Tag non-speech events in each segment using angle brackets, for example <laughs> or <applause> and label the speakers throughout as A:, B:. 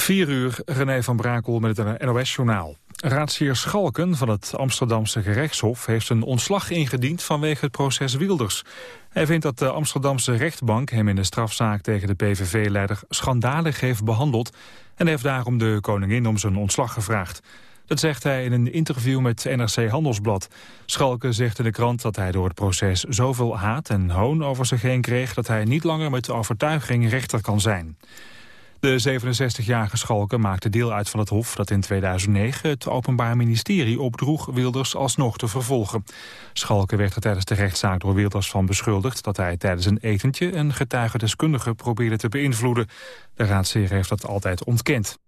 A: 4 uur, René van Brakel met het NOS-journaal. Raadsheer Schalken van het Amsterdamse gerechtshof... heeft een ontslag ingediend vanwege het proces Wilders. Hij vindt dat de Amsterdamse rechtbank hem in de strafzaak... tegen de PVV-leider schandalig heeft behandeld... en heeft daarom de koningin om zijn ontslag gevraagd. Dat zegt hij in een interview met NRC Handelsblad. Schalken zegt in de krant dat hij door het proces zoveel haat en hoon over zich heen kreeg... dat hij niet langer met de overtuiging rechter kan zijn. De 67-jarige Schalken maakte deel uit van het Hof dat in 2009 het Openbaar Ministerie opdroeg Wilders alsnog te vervolgen. Schalken werd er tijdens de rechtszaak door Wilders van beschuldigd dat hij tijdens een etentje een getuigendeskundige probeerde te beïnvloeden. De raadsheer heeft dat altijd ontkend.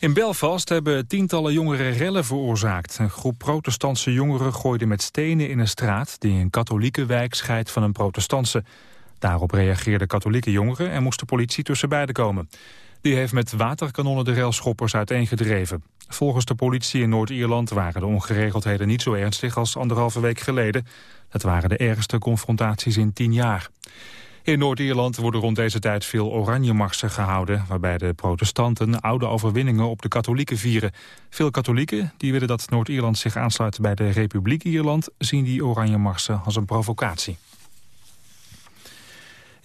A: In Belfast hebben tientallen jongeren rellen veroorzaakt. Een groep protestantse jongeren gooide met stenen in een straat... die een katholieke wijk scheidt van een protestantse. Daarop reageerden katholieke jongeren en moest de politie tussen beiden komen. Die heeft met waterkanonnen de railschoppers uiteengedreven. Volgens de politie in Noord-Ierland waren de ongeregeldheden niet zo ernstig als anderhalve week geleden. Dat waren de ergste confrontaties in tien jaar. In Noord-Ierland worden rond deze tijd veel oranje-marsen gehouden... waarbij de protestanten oude overwinningen op de katholieken vieren. Veel katholieken die willen dat Noord-Ierland zich aansluit bij de Republiek Ierland... zien die oranje-marsen als een provocatie.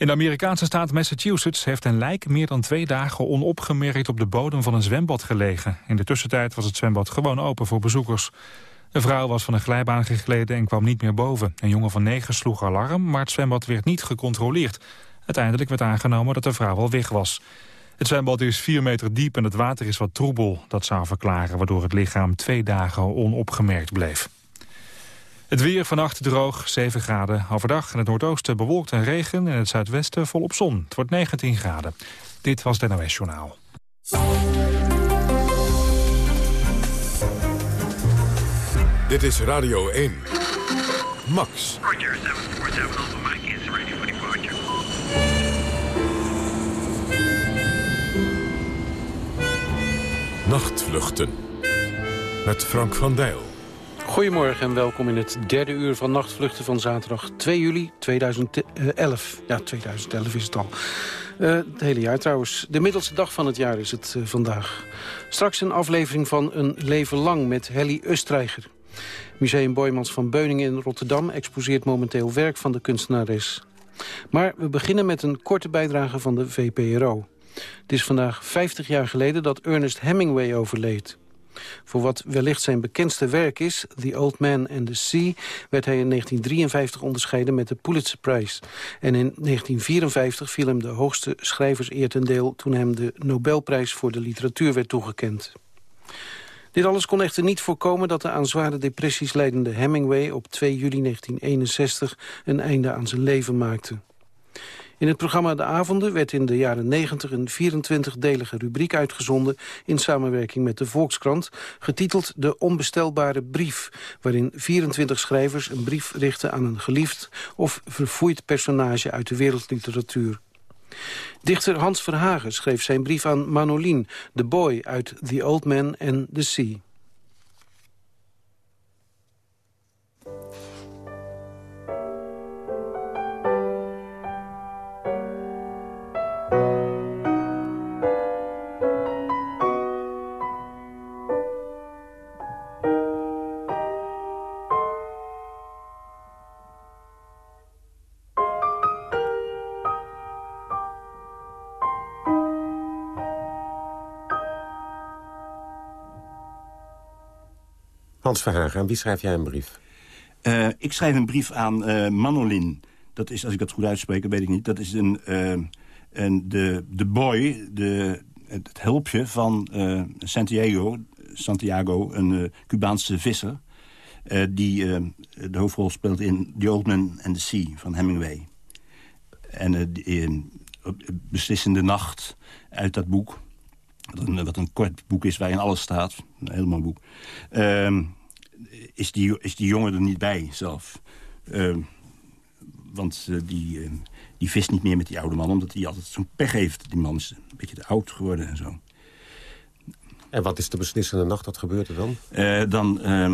A: In de Amerikaanse staat Massachusetts heeft een lijk meer dan twee dagen onopgemerkt op de bodem van een zwembad gelegen. In de tussentijd was het zwembad gewoon open voor bezoekers. Een vrouw was van een glijbaan gegleden en kwam niet meer boven. Een jongen van negen sloeg alarm, maar het zwembad werd niet gecontroleerd. Uiteindelijk werd aangenomen dat de vrouw al weg was. Het zwembad is vier meter diep en het water is wat troebel. Dat zou verklaren waardoor het lichaam twee dagen onopgemerkt bleef. Het weer vannacht droog, 7 graden. Overdag in het noordoosten bewolkt en regen. In het zuidwesten volop zon. Het wordt 19 graden. Dit was het NOS Journaal.
B: Dit is Radio 1. Max.
C: Roger, 747 Mike is ready for departure.
B: Nachtvluchten. Met Frank van Dijl.
D: Goedemorgen en welkom in het derde uur van Nachtvluchten van zaterdag 2 juli 2011. Ja, 2011 is het al. Uh, het hele jaar trouwens. De middelste dag van het jaar is het uh, vandaag. Straks een aflevering van Een Leven Lang met Helly Ustreiger. Museum Boymans van Beuningen in Rotterdam exposeert momenteel werk van de kunstenares. Maar we beginnen met een korte bijdrage van de VPRO. Het is vandaag 50 jaar geleden dat Ernest Hemingway overleed. Voor wat wellicht zijn bekendste werk is, The Old Man and the Sea... werd hij in 1953 onderscheiden met de Pulitzer Prize. En in 1954 viel hem de hoogste schrijverseer ten deel... toen hem de Nobelprijs voor de literatuur werd toegekend. Dit alles kon echter niet voorkomen dat de aan zware depressies leidende Hemingway... op 2 juli 1961 een einde aan zijn leven maakte. In het programma De Avonden werd in de jaren 90 een 24-delige rubriek uitgezonden... in samenwerking met de Volkskrant, getiteld De Onbestelbare Brief... waarin 24 schrijvers een brief richten aan een geliefd of verfoeid personage uit de wereldliteratuur. Dichter Hans Verhagen schreef zijn brief aan Manolien, de boy uit The Old Man and the Sea.
E: Hans Verhagen, aan wie schrijf jij een brief?
F: Uh, ik schrijf een brief aan uh, Manolin. Dat is, als ik dat goed uitspreek, weet ik niet. Dat is een, uh, een, de, de boy, de, het hulpje van Santiago, Santiago, een Cubaanse visser... die de hoofdrol speelt in The Old Man and the Sea van Hemingway. En in Beslissende Nacht uit dat boek... Wat een, een kort boek is waarin alles staat. Een mooi boek. Uh, is, die, is die jongen er niet bij zelf. Uh, want uh, die, uh, die vist niet meer met die oude man... omdat hij altijd zo'n pech heeft. Die man is een beetje te oud geworden en zo.
E: En wat is de beslissende nacht? Wat gebeurt er dan?
F: Uh, dan ehm,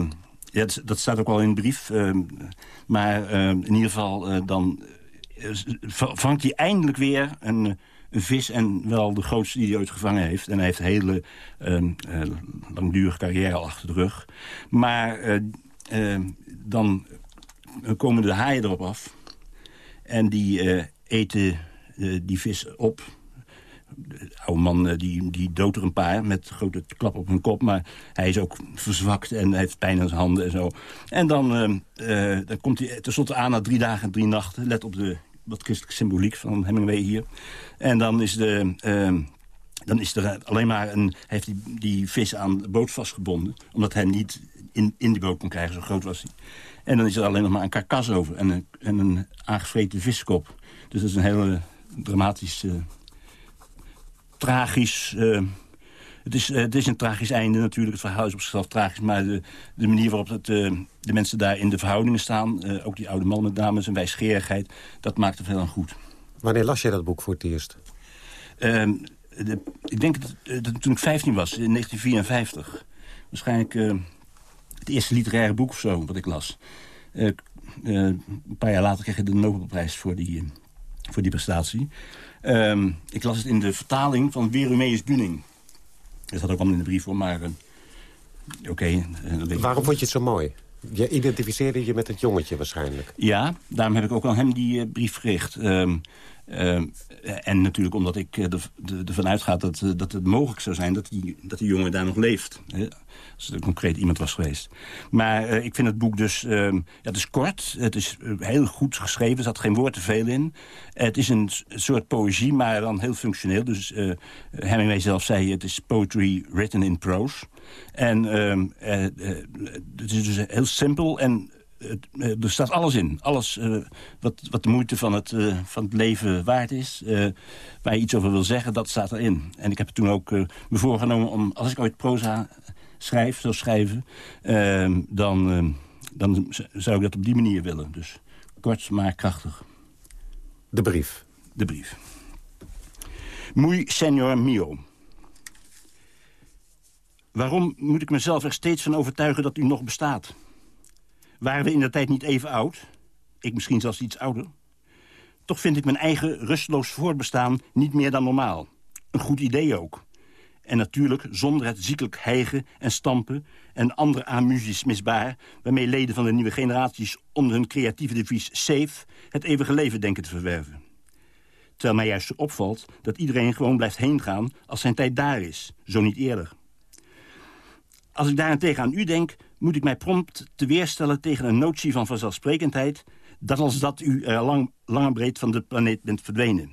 F: ja, dat, dat, staat ook wel in de brief. Ehm, maar in ieder geval dan vangt hij eindelijk weer een vis en wel de grootste die hij ooit gevangen heeft. En hij heeft een hele ehm, eh, langdurige carrière achter de rug. Maar eh, eh, dan komen de haaien erop af. En die eh, eten die vis op. De oude man die, die doodt er een paar met grote klap op hun kop. Maar hij is ook verzwakt en heeft pijn aan zijn handen en zo. En dan, eh, eh, dan komt hij tenslotte aan na drie dagen en drie nachten. Let op de wat christelijke symboliek van Hemingway hier. En dan is de... ehm, dan is er alleen maar een, heeft die, die vis aan de boot vastgebonden. Omdat hij niet in, in die boot kon krijgen, zo groot was hij. En dan is er alleen nog maar een karkas over en een, en een aangevreten viskop. Dus dat is een hele dramatisch, eh, tragisch... eh, het, is, eh, het is een tragisch einde natuurlijk, het verhaal is op zichzelf tragisch... maar de, de manier waarop het, eh, de mensen daar in de verhoudingen staan... eh, ook die oude man met name, zijn wijsgerigheid... dat maakt het heel aan goed.
E: Wanneer las je dat boek voor het eerst?
F: Ehm, de, ik denk dat, dat toen ik 15 was, in 1954. Waarschijnlijk het eerste literaire boek of zo, wat ik las. Een paar jaar later kreeg ik de Nobelprijs voor die, voor die prestatie. Ehm, ik las het in de vertaling van Werumeus Buning. Dat had ook allemaal in de brief voor, maar... eh, Oké. eh,
E: Waarom vond je het zo mooi? Je identificeerde je met het jongetje waarschijnlijk.
F: Ja, daarom heb ik ook aan hem die eh, brief gericht. Ehm, ehm, en natuurlijk omdat ik eh, er- er- ervan uitga dat, eh, dat het mogelijk zou zijn... dat die, dat die jongen daar nog leeft. Hè? Als er concreet iemand was geweest. Maar eh, ik vind het boek dus... ehm, ja, het is kort, het is heel goed geschreven. Er zat geen woord te veel in. Het is een soort poëzie, maar dan heel functioneel. Dus Hemingway zelf zei... het is poetry written in prose. En ehm, eh, eh, het is dus heel simpel en het, eh, er staat alles in. Alles eh, wat, wat de moeite van het, eh, van het leven waard is. eh, waar je iets over wil zeggen, dat staat erin. En ik heb het toen ook me voorgenomen om, als ik ooit proza schrijf, zou schrijven... ehm, dan, ehm, dan zou ik dat op die manier willen. Dus kort, maar krachtig.
E: De brief.
F: De brief. Muy senor mio. Waarom moet ik mezelf er steeds van overtuigen dat u nog bestaat? Waren we in de tijd niet even oud? Ik misschien zelfs iets ouder. Toch vind ik mijn eigen rustloos voortbestaan niet meer dan normaal. Een goed idee ook. En natuurlijk zonder het ziekelijk hijgen en stampen... en andere amusies misbaar... waarmee leden van de nieuwe generaties onder hun creatieve devies safe... het eeuwige leven denken te verwerven. Terwijl mij juist opvalt dat iedereen gewoon blijft heengaan... als zijn tijd daar is, zo niet eerder. Als ik daarentegen aan u denk, moet ik mij prompt te weerstellen tegen een notie van vanzelfsprekendheid... dat als dat u er lang, lang en breed van de planeet bent verdwenen.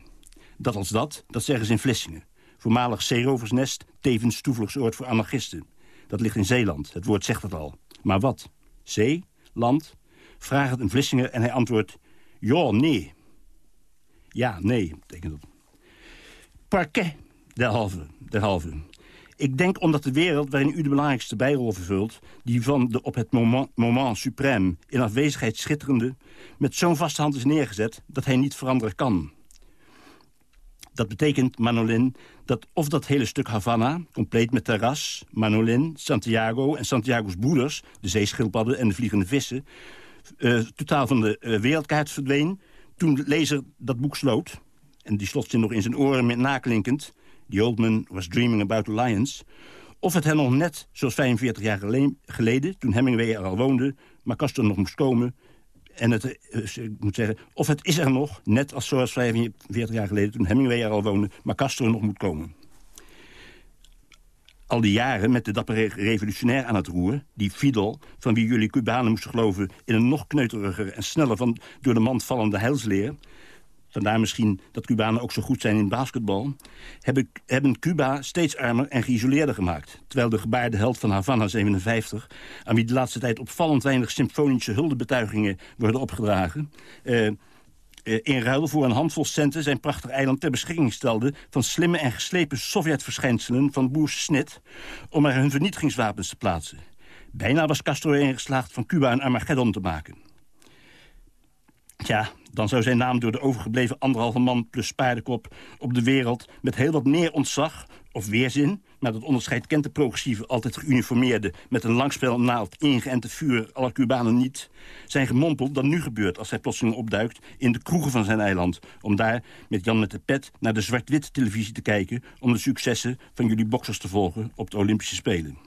F: Dat als dat, dat zeggen ze in Vlissingen. Voormalig zeeroversnest, tevens toevluchtsoord voor anarchisten. Dat ligt in Zeeland, het woord zegt het al. Maar wat? Zee? Land? Vraag het een Vlissinger en hij antwoordt... Ja, nee. Ja, nee, betekent dat. Parquet, derhalve, derhalve. Ik denk omdat de wereld waarin u de belangrijkste bijrol vervult... die van de op het moment, moment suprême in afwezigheid schitterende... met zo'n vaste hand is neergezet dat hij niet veranderen kan. Dat betekent, Manolin, dat of dat hele stuk Havana... compleet met terras, Manolin, Santiago en Santiago's broeders... de zeeschildpadden en de vliegende vissen... eh, totaal van de eh, wereldkaart verdween... toen de lezer dat boek sloot... en die slotzin nog in zijn oren met naklinkend... The old man was dreaming about lions... of het hen nog net, zoals 45 jaar gele- geleden... toen Hemingway er al woonde, maar Castro nog moest komen... En het, eh, ik moet zeggen, of het is er nog, net als zoals 45 jaar geleden... toen Hemingway er al woonde, maar Castro nog moet komen. Al die jaren met de dappere revolutionair aan het roer... die Fidel, van wie jullie Cubanen moesten geloven... in een nog kneuteriger en sneller van door de mand vallende heilsleer... vandaar misschien dat Cubanen ook zo goed zijn in basketbal... hebben, hebben Cuba steeds armer en geïsoleerder gemaakt. Terwijl de gebaarde held van Havana 57... aan wie de laatste tijd opvallend weinig symfonische huldebetuigingen worden opgedragen... eh, eh, in ruil voor een handvol centen zijn prachtig eiland ter beschikking stelde... van slimme en geslepen Sovjetverschijnselen van boers snit... om er hun vernietigingswapens te plaatsen. Bijna was Castro erin geslaagd van Cuba een Armageddon te maken. Ja, Dan zou zijn naam door de overgebleven anderhalve man plus paardenkop... op de wereld met heel wat meer ontzag of weerzin... maar dat onderscheid kent de progressieve altijd geuniformeerde... met een langspel naald ingeënte vuur alle Cubanen niet... zijn gemompeld dan nu gebeurt als hij plotseling opduikt... in de kroegen van zijn eiland... om daar met Jan met de pet naar de zwart-wit televisie te kijken... om de successen van jullie boksers te volgen op de Olympische Spelen.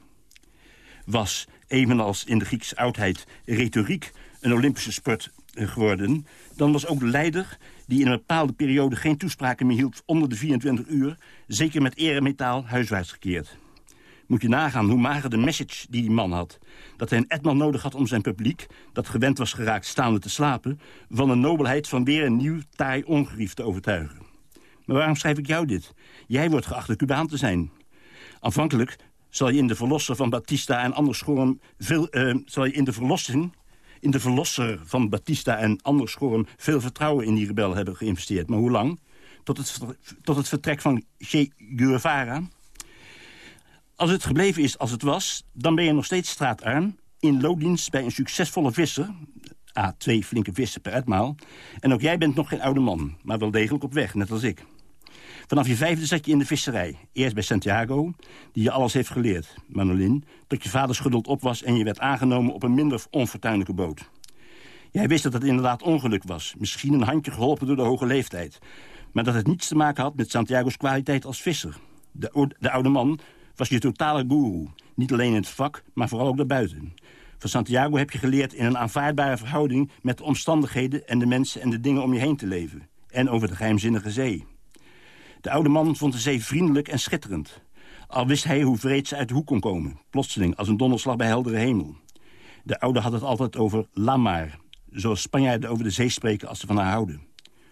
F: Was, evenals in de Griekse oudheid, retoriek een Olympische sport geworden... dan was ook de leider die in een bepaalde periode geen toespraken meer hield onder de 24 uur... zeker met eremetaal huiswaarts gekeerd. Moet je nagaan hoe mager de message die die man had. Dat hij een etman nodig had om zijn publiek... dat gewend was geraakt staande te slapen... van de nobelheid van weer een nieuw taai ongerief te overtuigen. Maar waarom schrijf ik jou dit? Jij wordt geacht de Cubaan te zijn. Aanvankelijk zal je in de verlosser van Batista en anders gewoon veel, uh, zal je in de verlossing in de verlosser van Batista en Anderschorm... veel vertrouwen in die rebel hebben geïnvesteerd. Maar hoe lang? Tot het, tot het vertrek van Che Guevara. Als het gebleven is als het was, dan ben je nog steeds straatarm... in looddienst bij een succesvolle visser... A, twee flinke vissen per etmaal. En ook jij bent nog geen oude man, maar wel degelijk op weg, net als ik. Vanaf je vijfde zat je in de visserij. Eerst bij Santiago, die je alles heeft geleerd, Manolin... tot je vaders geduld op was en je werd aangenomen op een minder onfortuinlijke boot. Jij wist dat het inderdaad ongeluk was. Misschien een handje geholpen door de hoge leeftijd. Maar dat het niets te maken had met Santiago's kwaliteit als visser. De, de oude man was je totale guru. Niet alleen in het vak, maar vooral ook daarbuiten. Van Santiago heb je geleerd in een aanvaardbare verhouding... met de omstandigheden en de mensen en de dingen om je heen te leven. En over de geheimzinnige zee. De oude man vond de zee vriendelijk en schitterend. Al wist hij hoe vreed ze uit de hoek kon komen. Plotseling, als een donderslag bij heldere hemel. De oude had het altijd over la mar. Zoals Spanjaarden over de zee spreken als ze van haar houden.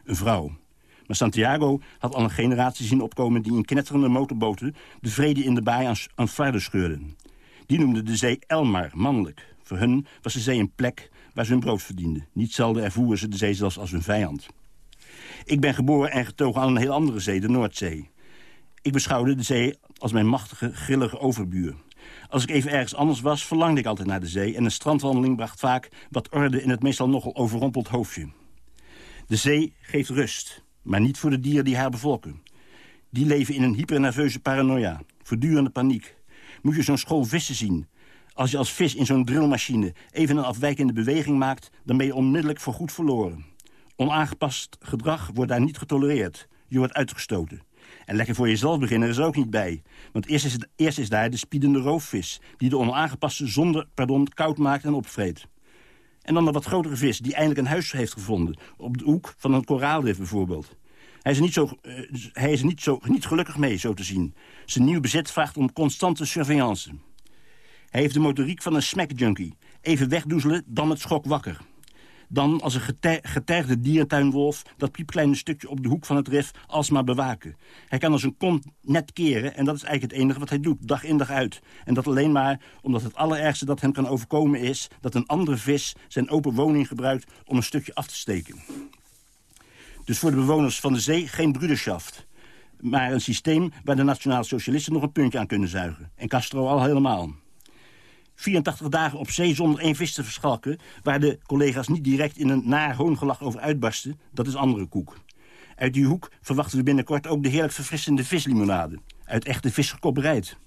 F: Een vrouw. Maar Santiago had al een generatie zien opkomen... die in knetterende motorboten de vrede in de baai aan, aan flarden scheurden. Die noemden de zee Elmar, mannelijk. Voor hun was de zee een plek waar ze hun brood verdienden. Niet zelden ervoeren ze de zee zelfs als hun vijand. Ik ben geboren en getogen aan een heel andere zee, de Noordzee. Ik beschouwde de zee als mijn machtige, grillige overbuur. Als ik even ergens anders was, verlangde ik altijd naar de zee... en een strandwandeling bracht vaak wat orde in het meestal nogal overrompeld hoofdje. De zee geeft rust, maar niet voor de dieren die haar bevolken. Die leven in een hypernerveuze paranoia, voortdurende paniek. Moet je zo'n school vissen zien... Als je als vis in zo'n drillmachine even een afwijkende beweging maakt... dan ben je onmiddellijk voorgoed verloren. Onaangepast gedrag wordt daar niet getolereerd. Je wordt uitgestoten. En lekker voor jezelf beginnen is er ook niet bij. Want eerst is, het, eerst is daar de spiedende roofvis... die de onaangepaste zonder pardon koud maakt en opvreet. En dan de wat grotere vis die eindelijk een huis heeft gevonden... op de hoek van een koraalrif bijvoorbeeld. Hij is, er niet zo, uh, hij is niet, zo, niet gelukkig mee, zo te zien. Zijn nieuw bezit vraagt om constante surveillance. Hij heeft de motoriek van een smackjunkie. Even wegdoezelen, dan met schok wakker. Dan als een getergde dierentuinwolf dat piepkleine stukje op de hoek van het rif alsmaar bewaken. Hij kan als een kont net keren en dat is eigenlijk het enige wat hij doet, dag in dag uit. En dat alleen maar omdat het allerergste dat hem kan overkomen is... dat een andere vis zijn open woning gebruikt om een stukje af te steken. Dus voor de bewoners van de zee geen broederschaft. Maar een systeem waar de nationale socialisten nog een puntje aan kunnen zuigen. En Castro al helemaal. 84 dagen op zee zonder één vis te verschalken... waar de collega's niet direct in een naar hoongelach over uitbarsten... dat is andere koek. Uit die hoek verwachten we binnenkort ook de heerlijk verfrissende vislimonade. Uit echte visserkopperijt.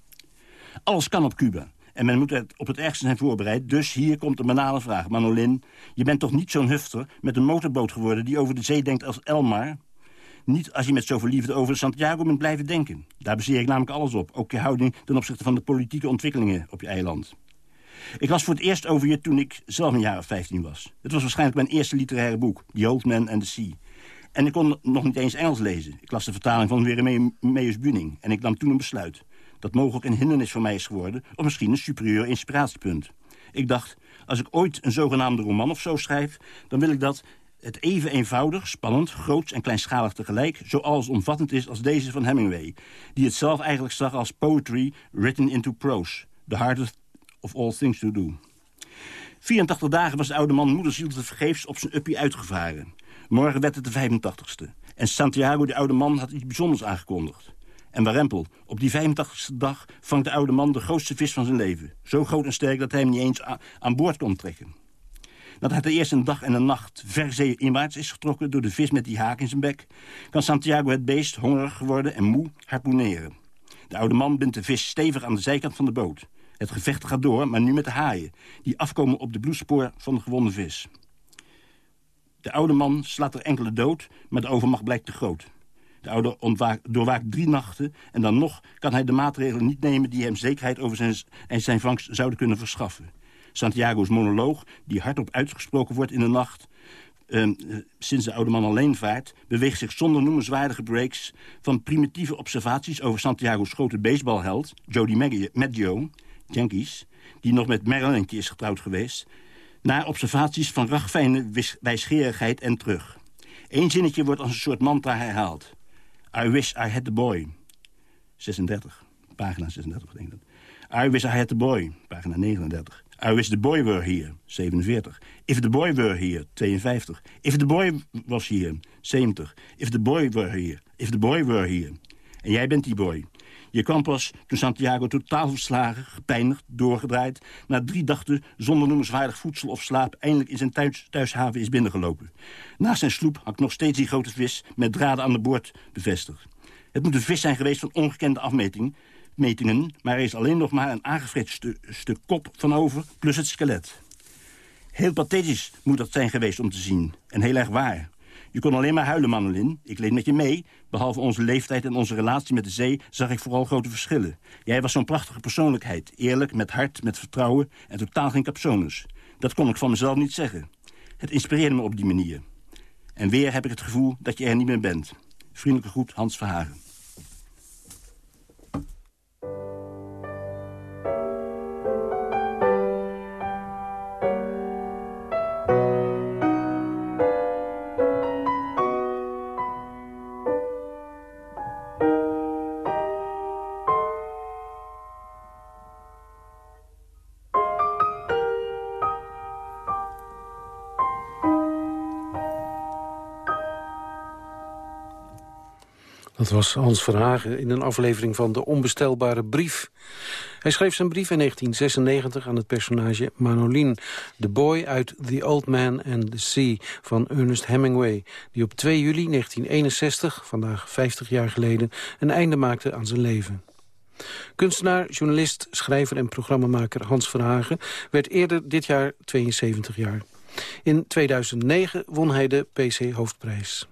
F: Alles kan op Cuba. En men moet op het ergste zijn voorbereid. Dus hier komt de banale vraag. Manolin, je bent toch niet zo'n hufter met een motorboot geworden... die over de zee denkt als Elmar? Niet als je met zoveel liefde over Santiago bent blijven denken. Daar baseer ik namelijk alles op. Ook je houding ten opzichte van de politieke ontwikkelingen op je eiland. Ik las voor het eerst over je toen ik zelf een jaar of 15 was. Het was waarschijnlijk mijn eerste literaire boek, The Old Man and the Sea. En ik kon nog niet eens Engels lezen. Ik las de vertaling van Weremeus Buning en ik nam toen een besluit. Dat mogelijk een hindernis voor mij is geworden... of misschien een superieur inspiratiepunt. Ik dacht, als ik ooit een zogenaamde roman of zo schrijf... dan wil ik dat het even eenvoudig, spannend, groots en kleinschalig tegelijk... zo omvattend is als deze van Hemingway... die het zelf eigenlijk zag als poetry written into prose. The hardest of all things to do. 84 dagen was de oude man moederziel te vergeefs op zijn uppie uitgevaren. Morgen werd het de 85ste. En Santiago, de oude man, had iets bijzonders aangekondigd. En Warempel, op die 85ste dag vangt de oude man de grootste vis van zijn leven. Zo groot en sterk dat hij hem niet eens aan boord kon trekken. Nadat hij eerst een dag en een nacht verzee inwaarts is getrokken... door de vis met die haak in zijn bek... kan Santiago het beest, hongerig geworden en moe, harpoeneren. De oude man bindt de vis stevig aan de zijkant van de boot. Het gevecht gaat door, maar nu met de haaien... die afkomen op de bloedspoor van de gewonde vis. De oude man slaat er enkele dood, maar de overmacht blijkt te groot. De oude doorwaakt drie nachten en dan nog kan hij de maatregelen niet nemen... die hem zekerheid over zijn, en zijn vangst zouden kunnen verschaffen. Santiago's monoloog, die hardop uitgesproken wordt in de nacht... Uh, sinds de oude man alleen vaart... beweegt zich zonder noemenswaardige breaks... van primitieve observaties over Santiago's grote baseballheld... Jody Maggio, Yankees... die nog met Marilynke is getrouwd geweest... naar observaties van ragfijne wijsgerigheid en terug. Eén zinnetje wordt als een soort mantra herhaald. I wish I had the boy. 36, pagina 36 denk dat. I wish I had the boy, pagina 39. I wish the boy were here, 47. If the boy were here, 52. If the boy was here, 70. If the boy were here, if the boy were here. En jij bent die boy. Je kwam pas toen Santiago totaal verslagen, gepijnigd, doorgedraaid... na drie dagen zonder noemenswaardig voedsel of slaap... eindelijk in zijn thuis, thuishaven is binnengelopen. Naast zijn sloep hangt nog steeds die grote vis... met draden aan de boord bevestigd. Het moet een vis zijn geweest van ongekende afmeting metingen... maar er is alleen nog maar een aangevreten stuk kop van over, plus het skelet. Heel pathetisch moet dat zijn geweest om te zien. En heel erg waar. Je kon alleen maar huilen, Manolin. Ik leed met je mee. Behalve onze leeftijd en onze relatie met de zee... zag ik vooral grote verschillen. Jij was zo'n prachtige persoonlijkheid. Eerlijk, met hart, met vertrouwen en totaal geen capsones. Dat kon ik van mezelf niet zeggen. Het inspireerde me op die manier. En weer heb ik het gevoel dat je er niet meer bent. Vriendelijke groet, Hans Verhagen.
D: Dat was Hans Verhagen in een aflevering van De Onbestelbare Brief. Hij schreef zijn brief in 1996 aan het personage Manolin... de boy uit The Old Man and the Sea van Ernest Hemingway... die op 2 juli 1961, vandaag 50 jaar geleden... een einde maakte aan zijn leven. Kunstenaar, journalist, schrijver en programmamaker Hans Verhagen... werd eerder dit jaar 72 jaar. In 2009 won hij de PC-hoofdprijs.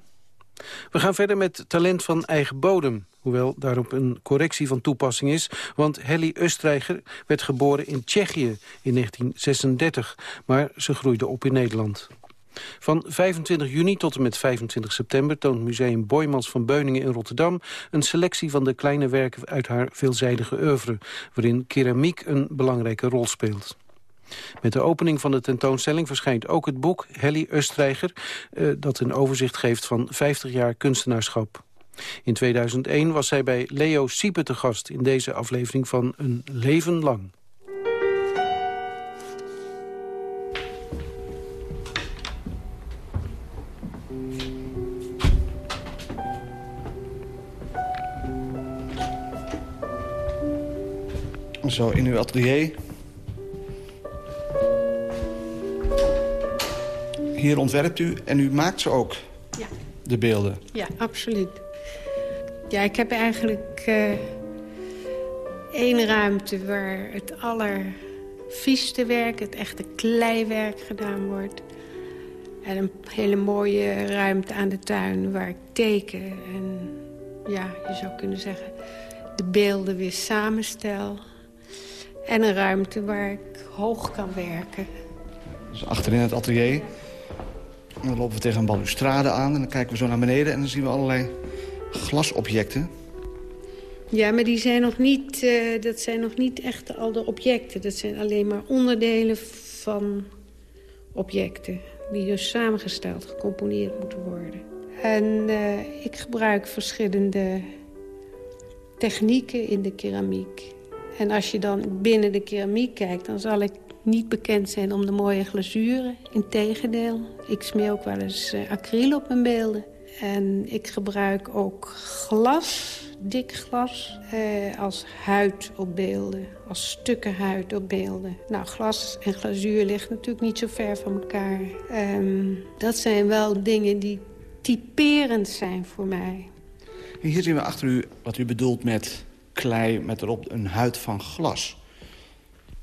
D: We gaan verder met talent van eigen bodem. Hoewel daarop een correctie van toepassing is. Want Helly Östreicher werd geboren in Tsjechië in 1936. Maar ze groeide op in Nederland. Van 25 juni tot en met 25 september toont Museum Boymans van Beuningen in Rotterdam een selectie van de kleine werken uit haar veelzijdige oeuvre, waarin keramiek een belangrijke rol speelt. Met de opening van de tentoonstelling verschijnt ook het boek Helly Östreicher... Uh, dat een overzicht geeft van 50 jaar kunstenaarschap. In 2001 was zij bij Leo Siepe te gast in deze aflevering van Een Leven Lang.
G: Zo, in uw atelier hier ontwerpt u en u maakt ze ook, ja. de beelden?
H: Ja, absoluut. Ja, ik heb eigenlijk uh, één ruimte waar het allervieste werk, het echte kleiwerk gedaan wordt. En een hele mooie ruimte aan de tuin waar ik teken. En ja, je zou kunnen zeggen, de beelden weer samenstel. En een ruimte waar ik hoog kan werken.
G: Dus achterin het atelier en dan lopen we tegen een balustrade aan en dan kijken we zo naar beneden... en dan zien we allerlei glasobjecten.
H: Ja, maar die zijn nog niet, uh, dat zijn nog niet echt al de objecten. Dat zijn alleen maar onderdelen van objecten... die dus samengesteld, gecomponeerd moeten worden. En uh, ik gebruik verschillende technieken in de keramiek. En als je dan binnen de keramiek kijkt... dan zal ik niet bekend zijn om de mooie glazuren. Integendeel, ik smeer ook wel eens uh, acryl op mijn beelden. En ik gebruik ook glas, dik glas, eh, als huid op beelden. Als stukken huid op beelden. Nou, glas en glazuur ligt natuurlijk niet zo ver van elkaar. Ehm, dat zijn wel dingen die typerend zijn voor mij.
G: Hier zien we achter u wat u bedoelt met klei met erop een huid van glas.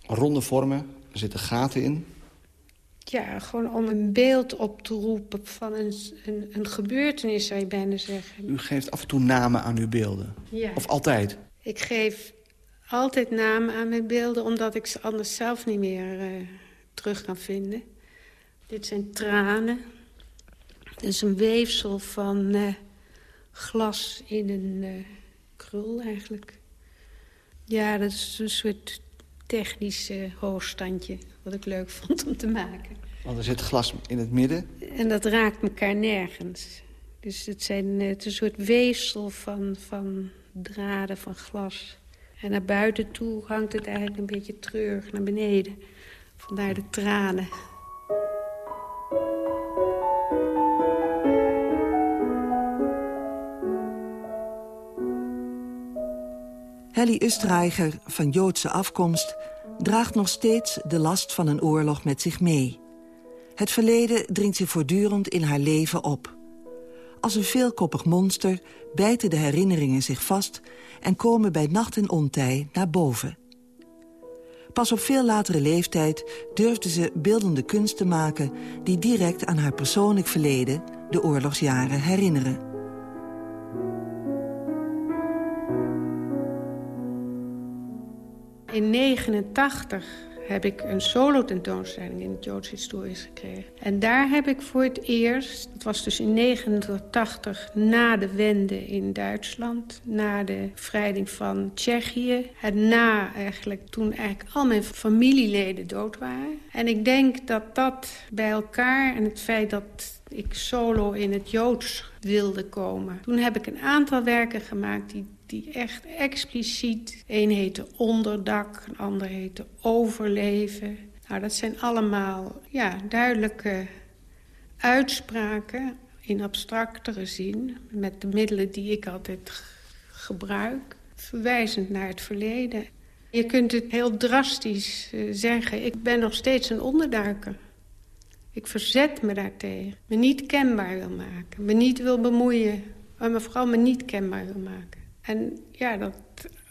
G: Ronde vormen, er zitten gaten in.
H: Ja, gewoon om een beeld op te roepen van een, een, een gebeurtenis, zou je bijna zeggen.
G: U geeft af en toe namen aan uw beelden.
H: Ja.
G: Of altijd?
H: Ik geef altijd namen aan mijn beelden... omdat ik ze anders zelf niet meer uh, terug kan vinden. Dit zijn tranen. Dit is een weefsel van uh, glas in een uh, krul eigenlijk. Ja, dat is een soort technisch hoogstandje... wat ik leuk vond om te maken.
G: Want er zit glas in het midden?
H: En dat raakt elkaar nergens. Dus het, zijn, het is een soort weefsel van, van draden van glas. En naar buiten toe hangt het eigenlijk een beetje treurig naar beneden. Vandaar de tranen.
I: Helly Ustreiger, van Joodse afkomst... draagt nog steeds de last van een oorlog met zich mee. Het verleden dringt zich voortdurend in haar leven op. Als een veelkoppig monster bijten de herinneringen zich vast... en komen bij nacht en ontij naar boven. Pas op veel latere leeftijd durfde ze beeldende kunst te maken... die direct aan haar persoonlijk verleden, de oorlogsjaren, herinneren.
H: In 89 heb ik een solo-tentoonstelling in het Joods Historisch gekregen. En daar heb ik voor het eerst, dat was dus in 89 na de wende in Duitsland... na de bevrijding van Tsjechië en na eigenlijk toen eigenlijk al mijn familieleden dood waren. En ik denk dat dat bij elkaar en het feit dat ik solo in het Joods wilde komen... toen heb ik een aantal werken gemaakt die die echt expliciet... een heette onderdak, een ander heette overleven. Nou, dat zijn allemaal ja, duidelijke uitspraken in abstractere zin... met de middelen die ik altijd gebruik, verwijzend naar het verleden. Je kunt het heel drastisch uh, zeggen. Ik ben nog steeds een onderduiker. Ik verzet me daartegen. Me niet kenbaar wil maken. Me niet wil bemoeien. Maar vooral me niet kenbaar wil maken. En ja, dat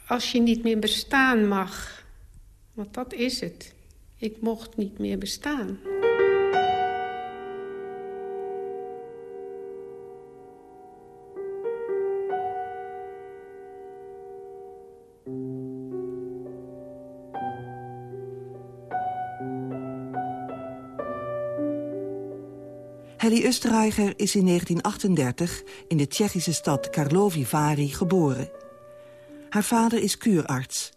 H: als je niet meer bestaan mag... Want dat is het. Ik mocht niet meer bestaan.
I: Helly Österreicher is in 1938 in de Tsjechische stad Karlovy Vary geboren. Haar vader is kuurarts.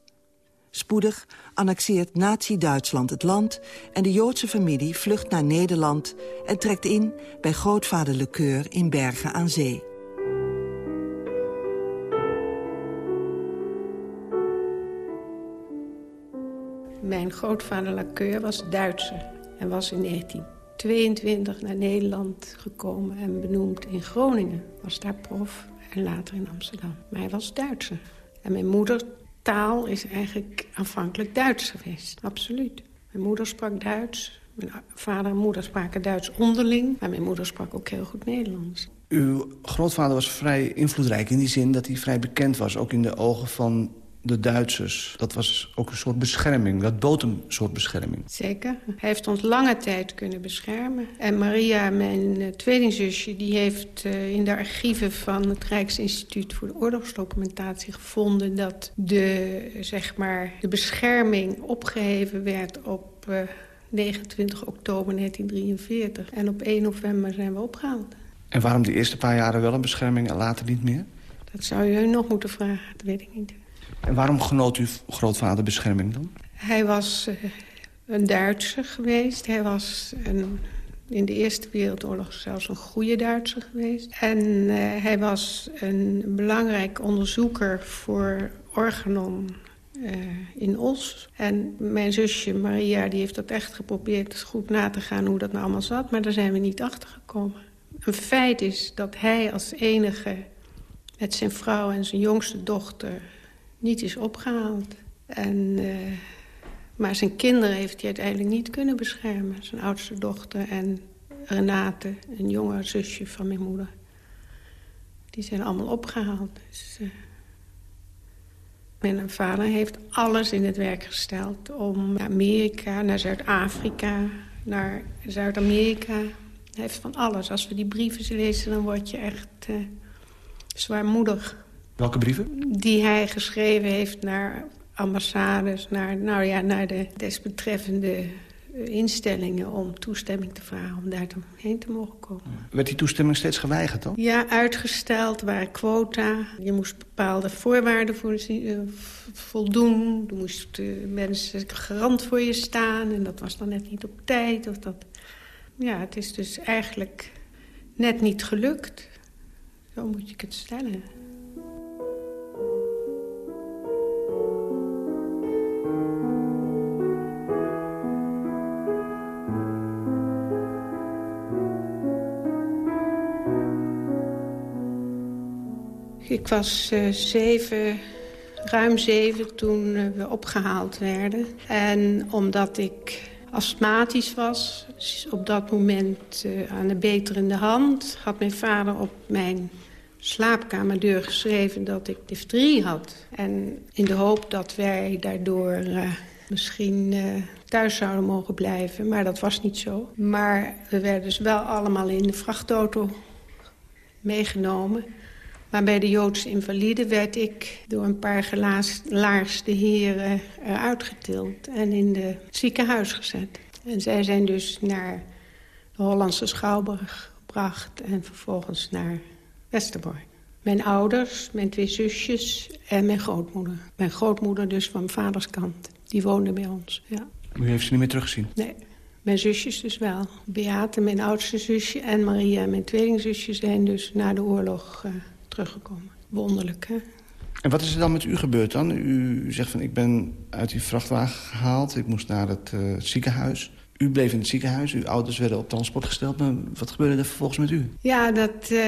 I: Spoedig annexeert Nazi-Duitsland het land... en de Joodse familie vlucht naar Nederland... en trekt in bij grootvader Lekeur in Bergen aan Zee.
H: Mijn grootvader Lekeur was Duitser en was in 1922 naar Nederland gekomen en benoemd in Groningen. Was daar prof en later in Amsterdam. Maar hij was Duitser. En mijn moedertaal is eigenlijk aanvankelijk Duits geweest. Absoluut. Mijn moeder sprak Duits. Mijn vader en moeder spraken Duits onderling. Maar mijn moeder sprak ook heel goed Nederlands.
G: Uw grootvader was vrij invloedrijk in die zin dat hij vrij bekend was. Ook in de ogen van de Duitsers. Dat was ook een soort bescherming. Dat bood een soort bescherming.
H: Zeker. Hij heeft ons lange tijd kunnen beschermen. En Maria, mijn uh, tweelingzusje... die heeft uh, in de archieven van het Rijksinstituut voor de Oorlogsdocumentatie gevonden... dat de, zeg maar, de bescherming opgeheven werd op uh, 29 oktober 1943. En op 1 november zijn we opgehaald.
G: En waarom die eerste paar jaren wel een bescherming en later niet meer?
H: Dat zou je nog moeten vragen, dat weet ik niet.
G: En waarom genoot uw grootvader bescherming dan?
H: Hij was uh, een Duitser geweest. Hij was een, in de Eerste Wereldoorlog zelfs een goede Duitser geweest. En uh, hij was een belangrijk onderzoeker voor organon uh, in Os. En mijn zusje Maria die heeft dat echt geprobeerd goed na te gaan hoe dat nou allemaal zat. Maar daar zijn we niet achter gekomen. een feit is dat hij als enige met zijn vrouw en zijn jongste dochter niet is opgehaald. En, uh, maar zijn kinderen heeft hij uiteindelijk niet kunnen beschermen. Zijn oudste dochter en Renate, een jonge zusje van mijn moeder. Die zijn allemaal opgehaald. Dus, uh, mijn vader heeft alles in het werk gesteld om naar Amerika, naar Zuid-Afrika, naar Zuid-Amerika. Hij heeft van alles. Als we die brieven lezen, dan word je echt uh, zwaarmoedig.
G: Welke brieven?
H: Die hij geschreven heeft naar ambassades, naar, nou ja, naar de desbetreffende instellingen om toestemming te vragen om daar heen te mogen komen.
G: Werd die toestemming steeds geweigerd dan?
H: Ja, uitgesteld, waren quota. Je moest bepaalde voorwaarden voor, uh, voldoen. Er moesten mensen garant voor je staan en dat was dan net niet op tijd. Of dat... Ja, het is dus eigenlijk net niet gelukt. Zo moet je het stellen. Ik was uh, zeven, ruim zeven toen uh, we opgehaald werden. En omdat ik astmatisch was, op dat moment uh, aan de beterende hand... had mijn vader op mijn slaapkamerdeur geschreven dat ik difterie had. En in de hoop dat wij daardoor misschien thuis zouden mogen blijven. Maar dat was niet zo. Maar we werden dus wel allemaal in de vrachtauto meegenomen... Maar bij de Joodse invalide werd ik door een paar gelaarste heren eruit getild... en in het ziekenhuis gezet. En zij zijn dus naar de Hollandse Schouwburg gebracht... en vervolgens naar Westerbork. Mijn ouders, mijn twee zusjes en mijn grootmoeder. Mijn grootmoeder dus van mijn vaders kant. Die woonde bij ons, ja.
G: U heeft ze niet meer teruggezien?
H: Nee. Mijn zusjes dus wel. Beate, mijn oudste zusje, en Maria, mijn tweelingzusje... zijn dus na de oorlog... Uh, teruggekomen. Wonderlijk, hè?
G: En wat is er dan met u gebeurd dan? U zegt van, ik ben uit die vrachtwagen gehaald. Ik moest naar het uh, ziekenhuis. U bleef in het ziekenhuis. Uw ouders werden op transport gesteld. Maar wat gebeurde er vervolgens met u?
H: Ja, dat, uh,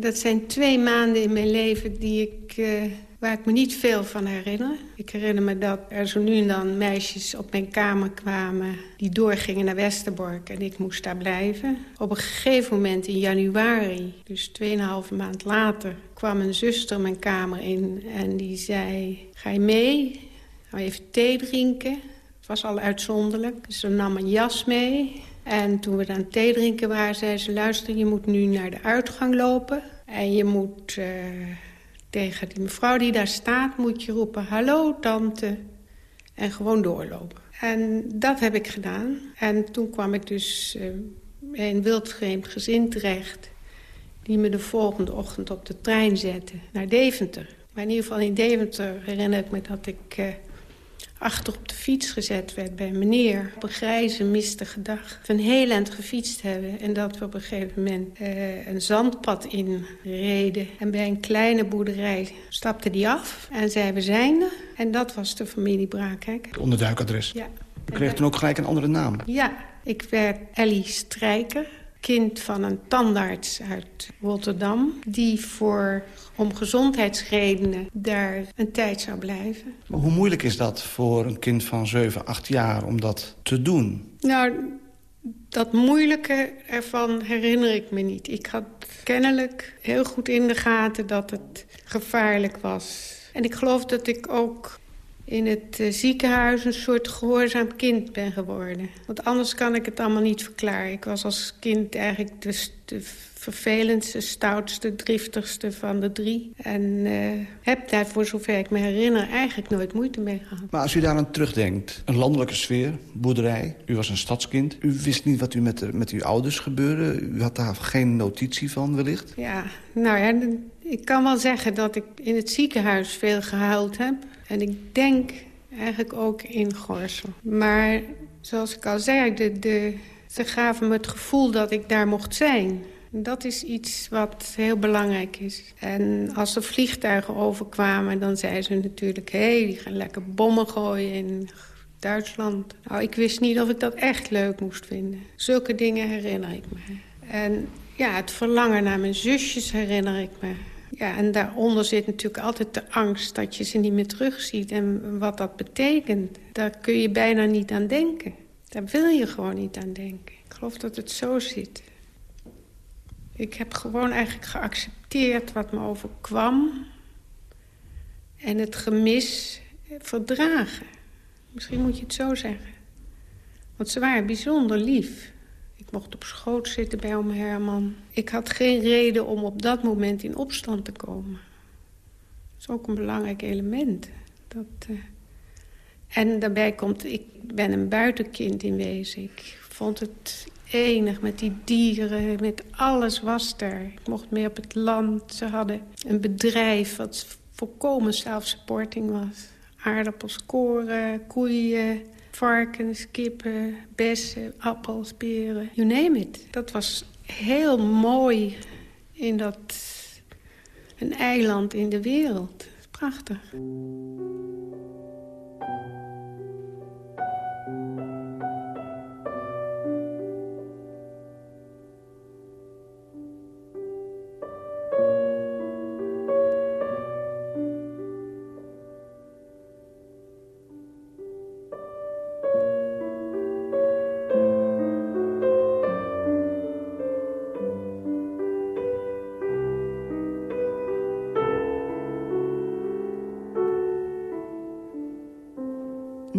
H: dat zijn twee maanden in mijn leven die ik... Uh, waar ik me niet veel van herinner. Ik herinner me dat er zo nu en dan meisjes op mijn kamer kwamen... die doorgingen naar Westerbork en ik moest daar blijven. Op een gegeven moment in januari, dus 2,5 maand later... kwam een zuster mijn kamer in en die zei... ga je mee? Gaan we even thee drinken? Het was al uitzonderlijk. Ze nam een jas mee... En toen we aan thee drinken waren, zei ze... luister, je moet nu naar de uitgang lopen. En je moet... Uh, tegen die mevrouw die daar staat moet je roepen... hallo tante, en gewoon doorlopen. En dat heb ik gedaan. En toen kwam ik dus uh, bij een wildvreemd gezin terecht... die me de volgende ochtend op de trein zette naar Deventer. Maar in ieder geval in Deventer herinner ik me dat ik... Achter op de fiets gezet werd bij meneer. Op een grijze, mistige dag. Van heel eind gefietst hebben. En dat we op een gegeven moment uh, een zandpad inreden. En bij een kleine boerderij stapte die af. En zei, we zijn er. En dat was de familie Braakijk.
G: Het onderduikadres?
H: Ja.
G: U kreeg toen ook gelijk een andere naam?
H: Ja, ik werd Ellie Strijker kind van een tandarts uit Rotterdam... die voor, om gezondheidsredenen daar een tijd zou blijven.
G: Maar hoe moeilijk is dat voor een kind van 7, 8 jaar om dat te doen?
H: Nou, dat moeilijke ervan herinner ik me niet. Ik had kennelijk heel goed in de gaten dat het gevaarlijk was. En ik geloof dat ik ook in het uh, ziekenhuis een soort gehoorzaam kind ben geworden. Want anders kan ik het allemaal niet verklaren. Ik was als kind eigenlijk de, de vervelendste, stoutste, driftigste van de drie. En uh, heb daar, voor zover ik me herinner, eigenlijk nooit moeite mee gehad.
G: Maar als u daar aan terugdenkt, een landelijke sfeer, boerderij. U was een stadskind. U wist niet wat u met, de, met uw ouders gebeurde. U had daar geen notitie van wellicht.
H: Ja, nou ja, ik kan wel zeggen dat ik in het ziekenhuis veel gehuild heb. En ik denk eigenlijk ook in Gorsel. Maar zoals ik al zei, de, de, ze gaven me het gevoel dat ik daar mocht zijn. Dat is iets wat heel belangrijk is. En als er vliegtuigen overkwamen, dan zeiden ze natuurlijk... hé, hey, die gaan lekker bommen gooien in Duitsland. Nou, ik wist niet of ik dat echt leuk moest vinden. Zulke dingen herinner ik me. En Ja, het verlangen naar mijn zusjes herinner ik me. Ja, en daaronder zit natuurlijk altijd de angst dat je ze niet meer terugziet. En wat dat betekent, daar kun je bijna niet aan denken. Daar wil je gewoon niet aan denken. Ik geloof dat het zo zit. Ik heb gewoon eigenlijk geaccepteerd wat me overkwam. En het gemis verdragen. Misschien moet je het zo zeggen. Want ze waren bijzonder lief. Ik mocht op schoot zitten bij oom Herman. Ik had geen reden om op dat moment in opstand te komen. Dat is ook een belangrijk element. Dat, uh... En daarbij komt, ik ben een buitenkind in wezen. Ik vond het enig met die dieren, met alles was er. Ik mocht mee op het land. Ze hadden een bedrijf wat volkomen self-supporting was. Aardappels, koren, koeien, varkens, kippen, bessen, appels, peren. You name it. Dat was heel mooi in dat... een eiland in de wereld. Prachtig.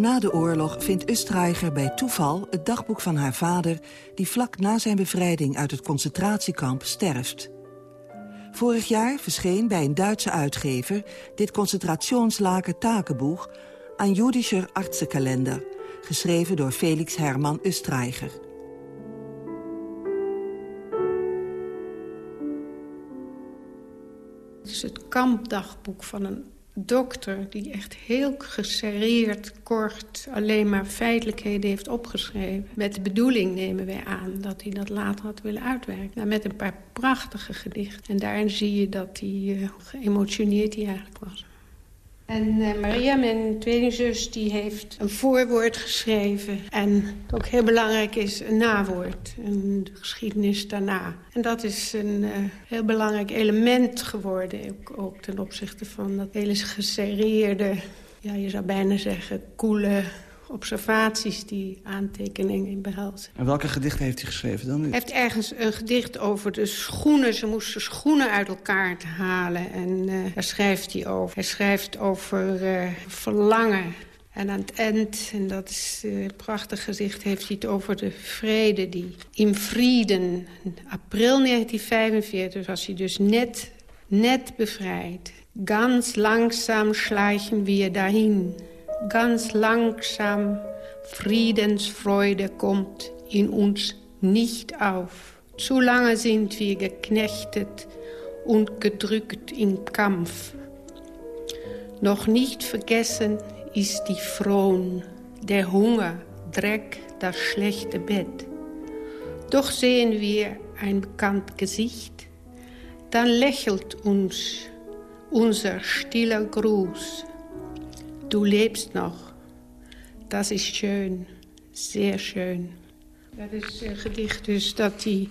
I: Na de oorlog vindt Ustreiger bij toeval het dagboek van haar vader... die vlak na zijn bevrijding uit het concentratiekamp sterft. Vorig jaar verscheen bij een Duitse uitgever... dit concentrationslager Takenboeg... aan Judischer Artsenkalender... geschreven door Felix Herman Ustreiger.
H: Het is het kampdagboek van een dokter die echt heel geserreerd, kort... alleen maar feitelijkheden heeft opgeschreven. Met de bedoeling nemen wij aan dat hij dat later had willen uitwerken. Nou, met een paar prachtige gedichten. En daarin zie je dat hij uh, geëmotioneerd hij eigenlijk was. En uh, Maria, mijn tweelingzus, die heeft een voorwoord geschreven. En wat ook heel belangrijk is, een nawoord. En de geschiedenis daarna. En dat is een uh, heel belangrijk element geworden. Ook, ook, ten opzichte van dat hele geserreerde... ja, je zou bijna zeggen, koele observaties die aantekeningen behelzen.
G: En welke gedichten heeft hij geschreven dan?
H: Hij heeft ergens een gedicht over de schoenen. Ze moesten schoenen uit elkaar halen. En uh, daar schrijft hij over. Hij schrijft over uh, verlangen. En aan het eind, en dat is uh, een prachtig gezicht, heeft hij het over de vrede die in Frieden, april 1945, was hij dus net, net bevrijd. Ganz langzaam schleichen wir dahin. Ganz langsam Friedensfreude kommt in uns nicht auf. Zu lange sind wir geknechtet und gedrückt im Kampf. Noch nicht vergessen ist die Fron, der Hunger, Dreck, das schlechte Bett. Doch sehen wir ein bekannt Gesicht, dann lächelt uns unser stiller Gruß. Du lebst nog. Dat is schön. Zeer schön. Dat is een gedicht dus dat hij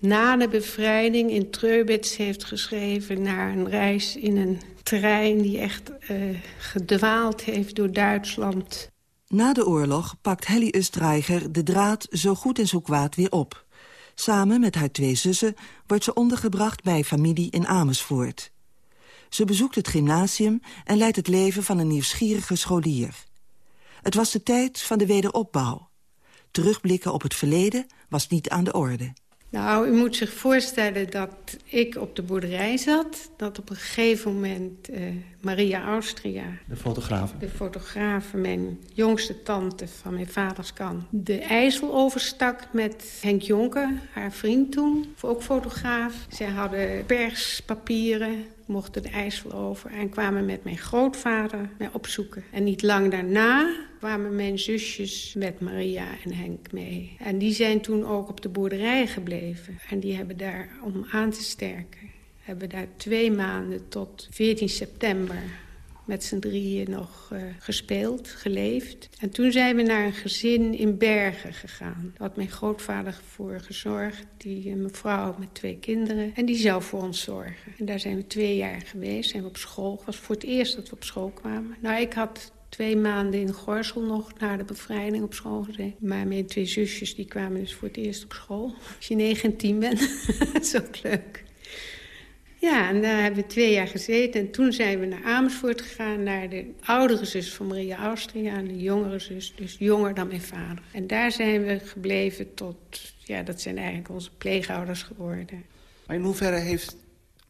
H: na de bevrijding in Treubitz heeft geschreven... naar een reis in een trein die echt uh, gedwaald heeft door Duitsland.
I: Na de oorlog pakt Helly Ustreiger de draad zo goed en zo kwaad weer op. Samen met haar twee zussen wordt ze ondergebracht bij familie in Amersfoort. Ze bezoekt het gymnasium en leidt het leven van een nieuwsgierige scholier. Het was de tijd van de wederopbouw. Terugblikken op het verleden was niet aan de orde.
H: Nou, u moet zich voorstellen dat ik op de boerderij zat. Dat op een gegeven moment uh, Maria Austria...
G: De fotograaf.
H: De fotograaf, mijn jongste tante van mijn vaders kant... de IJssel overstak met Henk Jonker, haar vriend toen. Ook fotograaf. Zij hadden perspapieren, mochten de IJssel over... en kwamen met mijn grootvader mij opzoeken. En niet lang daarna kwamen mijn zusjes met Maria en Henk mee. En die zijn toen ook op de boerderij gebleven. En die hebben daar, om aan te sterken... hebben daar twee maanden tot 14 september met z'n drieën nog uh, gespeeld, geleefd. En toen zijn we naar een gezin in Bergen gegaan. Daar had mijn grootvader voor gezorgd, die een mevrouw met twee kinderen. En die zou voor ons zorgen. En daar zijn we twee jaar geweest, zijn we op school. Het was voor het eerst dat we op school kwamen. Nou, ik had twee maanden in Gorsel nog na de bevrijding op school gezeten. Maar mijn twee zusjes die kwamen dus voor het eerst op school. Als je 19 bent, dat <laughs> is ook leuk. Ja, en daar hebben we twee jaar gezeten. En toen zijn we naar Amersfoort gegaan, naar de oudere zus van Maria Austria... en de jongere zus, dus jonger dan mijn vader. En daar zijn we gebleven tot... ja, dat zijn eigenlijk onze pleegouders geworden.
G: Maar in hoeverre heeft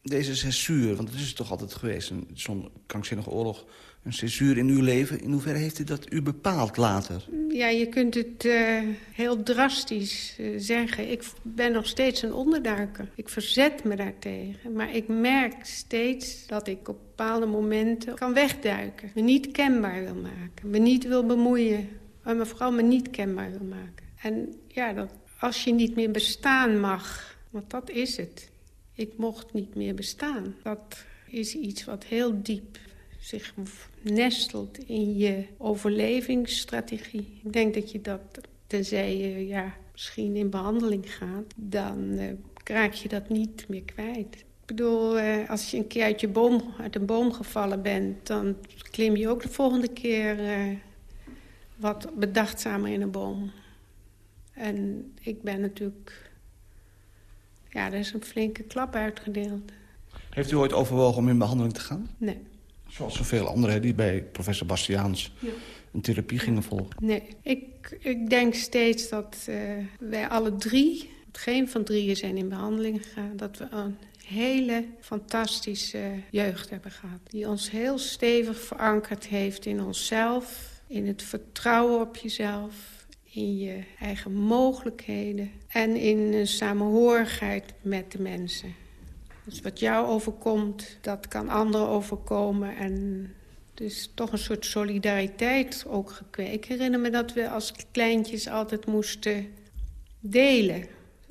G: deze censuur, want het is toch altijd geweest... zo'n krankzinnige oorlog een censuur in uw leven. In hoeverre heeft u dat u bepaald later?
H: Ja, je kunt het uh, heel drastisch uh, zeggen. Ik ben nog steeds een onderduiker. Ik verzet me daartegen. Maar ik merk steeds dat ik op bepaalde momenten kan wegduiken. Me niet kenbaar wil maken. Me niet wil bemoeien. Maar vooral me niet kenbaar wil maken. En ja, dat als je niet meer bestaan mag... Want dat is het. Ik mocht niet meer bestaan. Dat is iets wat heel diep zich nestelt in je overlevingsstrategie. Ik denk dat je dat, tenzij je ja, misschien in behandeling gaat... dan uh, raak je dat niet meer kwijt. Ik bedoel, uh, als je een keer uit, je boom, uit een boom gevallen bent... dan klim je ook de volgende keer uh, wat bedachtzamer in een boom. En ik ben natuurlijk... Ja, er is een flinke klap uitgedeeld.
G: Heeft u ooit overwogen om in behandeling te gaan?
H: Nee.
G: Zoals zoveel anderen die bij professor Bastiaans ja. een therapie gingen volgen.
H: Nee, ik, ik denk steeds dat uh, wij alle drie, geen van drieën zijn in behandeling gegaan... dat we een hele fantastische jeugd hebben gehad. Die ons heel stevig verankerd heeft in onszelf, in het vertrouwen op jezelf in je eigen mogelijkheden en in een samenhorigheid met de mensen. Dus wat jou overkomt, dat kan anderen overkomen. En dus toch een soort solidariteit ook gekweekt. Ik herinner me dat we als kleintjes altijd moesten delen.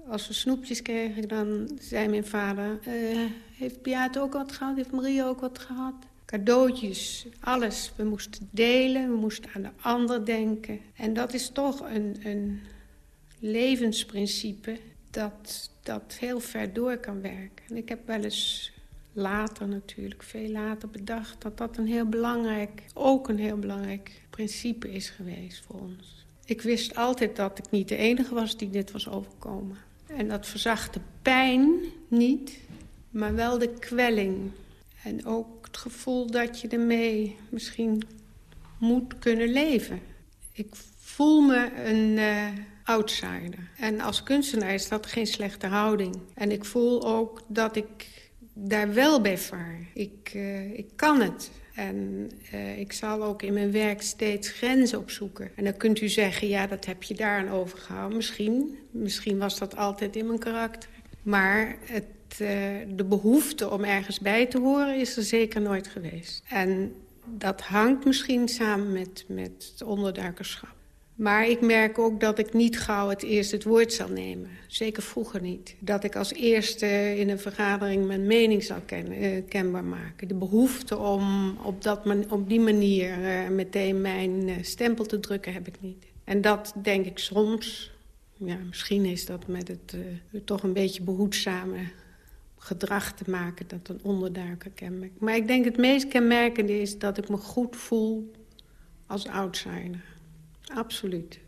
H: Als we snoepjes kregen, dan zei mijn vader... Uh, heeft Beate ook wat gehad? Heeft Maria ook wat gehad? Cadeautjes, alles. We moesten delen, we moesten aan de ander denken. En dat is toch een, een levensprincipe dat, dat heel ver door kan werken. En ik heb wel eens later natuurlijk, veel later bedacht... dat dat een heel belangrijk, ook een heel belangrijk principe is geweest voor ons. Ik wist altijd dat ik niet de enige was die dit was overkomen. En dat verzacht de pijn niet, maar wel de kwelling. En ook het gevoel dat je ermee misschien moet kunnen leven. Ik voel me een... Uh, outsider. En als kunstenaar is dat geen slechte houding. En ik voel ook dat ik daar wel bij vaar. Ik, uh, ik kan het. En uh, ik zal ook in mijn werk steeds grenzen opzoeken. En dan kunt u zeggen, ja, dat heb je daar aan overgehouden. Misschien. Misschien was dat altijd in mijn karakter. Maar het, uh, de behoefte om ergens bij te horen is er zeker nooit geweest. En dat hangt misschien samen met, met het onderduikerschap. Maar ik merk ook dat ik niet gauw het eerst het woord zal nemen. Zeker vroeger niet. Dat ik als eerste in een vergadering mijn mening zal ken, uh, kenbaar maken. De behoefte om op, dat man, op die manier uh, meteen mijn uh, stempel te drukken heb ik niet. En dat denk ik soms... Ja, misschien is dat met het toch een beetje behoedzame gedrag te maken... dat een onderduiker kenmerkt. Maar ik denk het meest kenmerkende is dat ik me goed voel als outsider. Absoluut.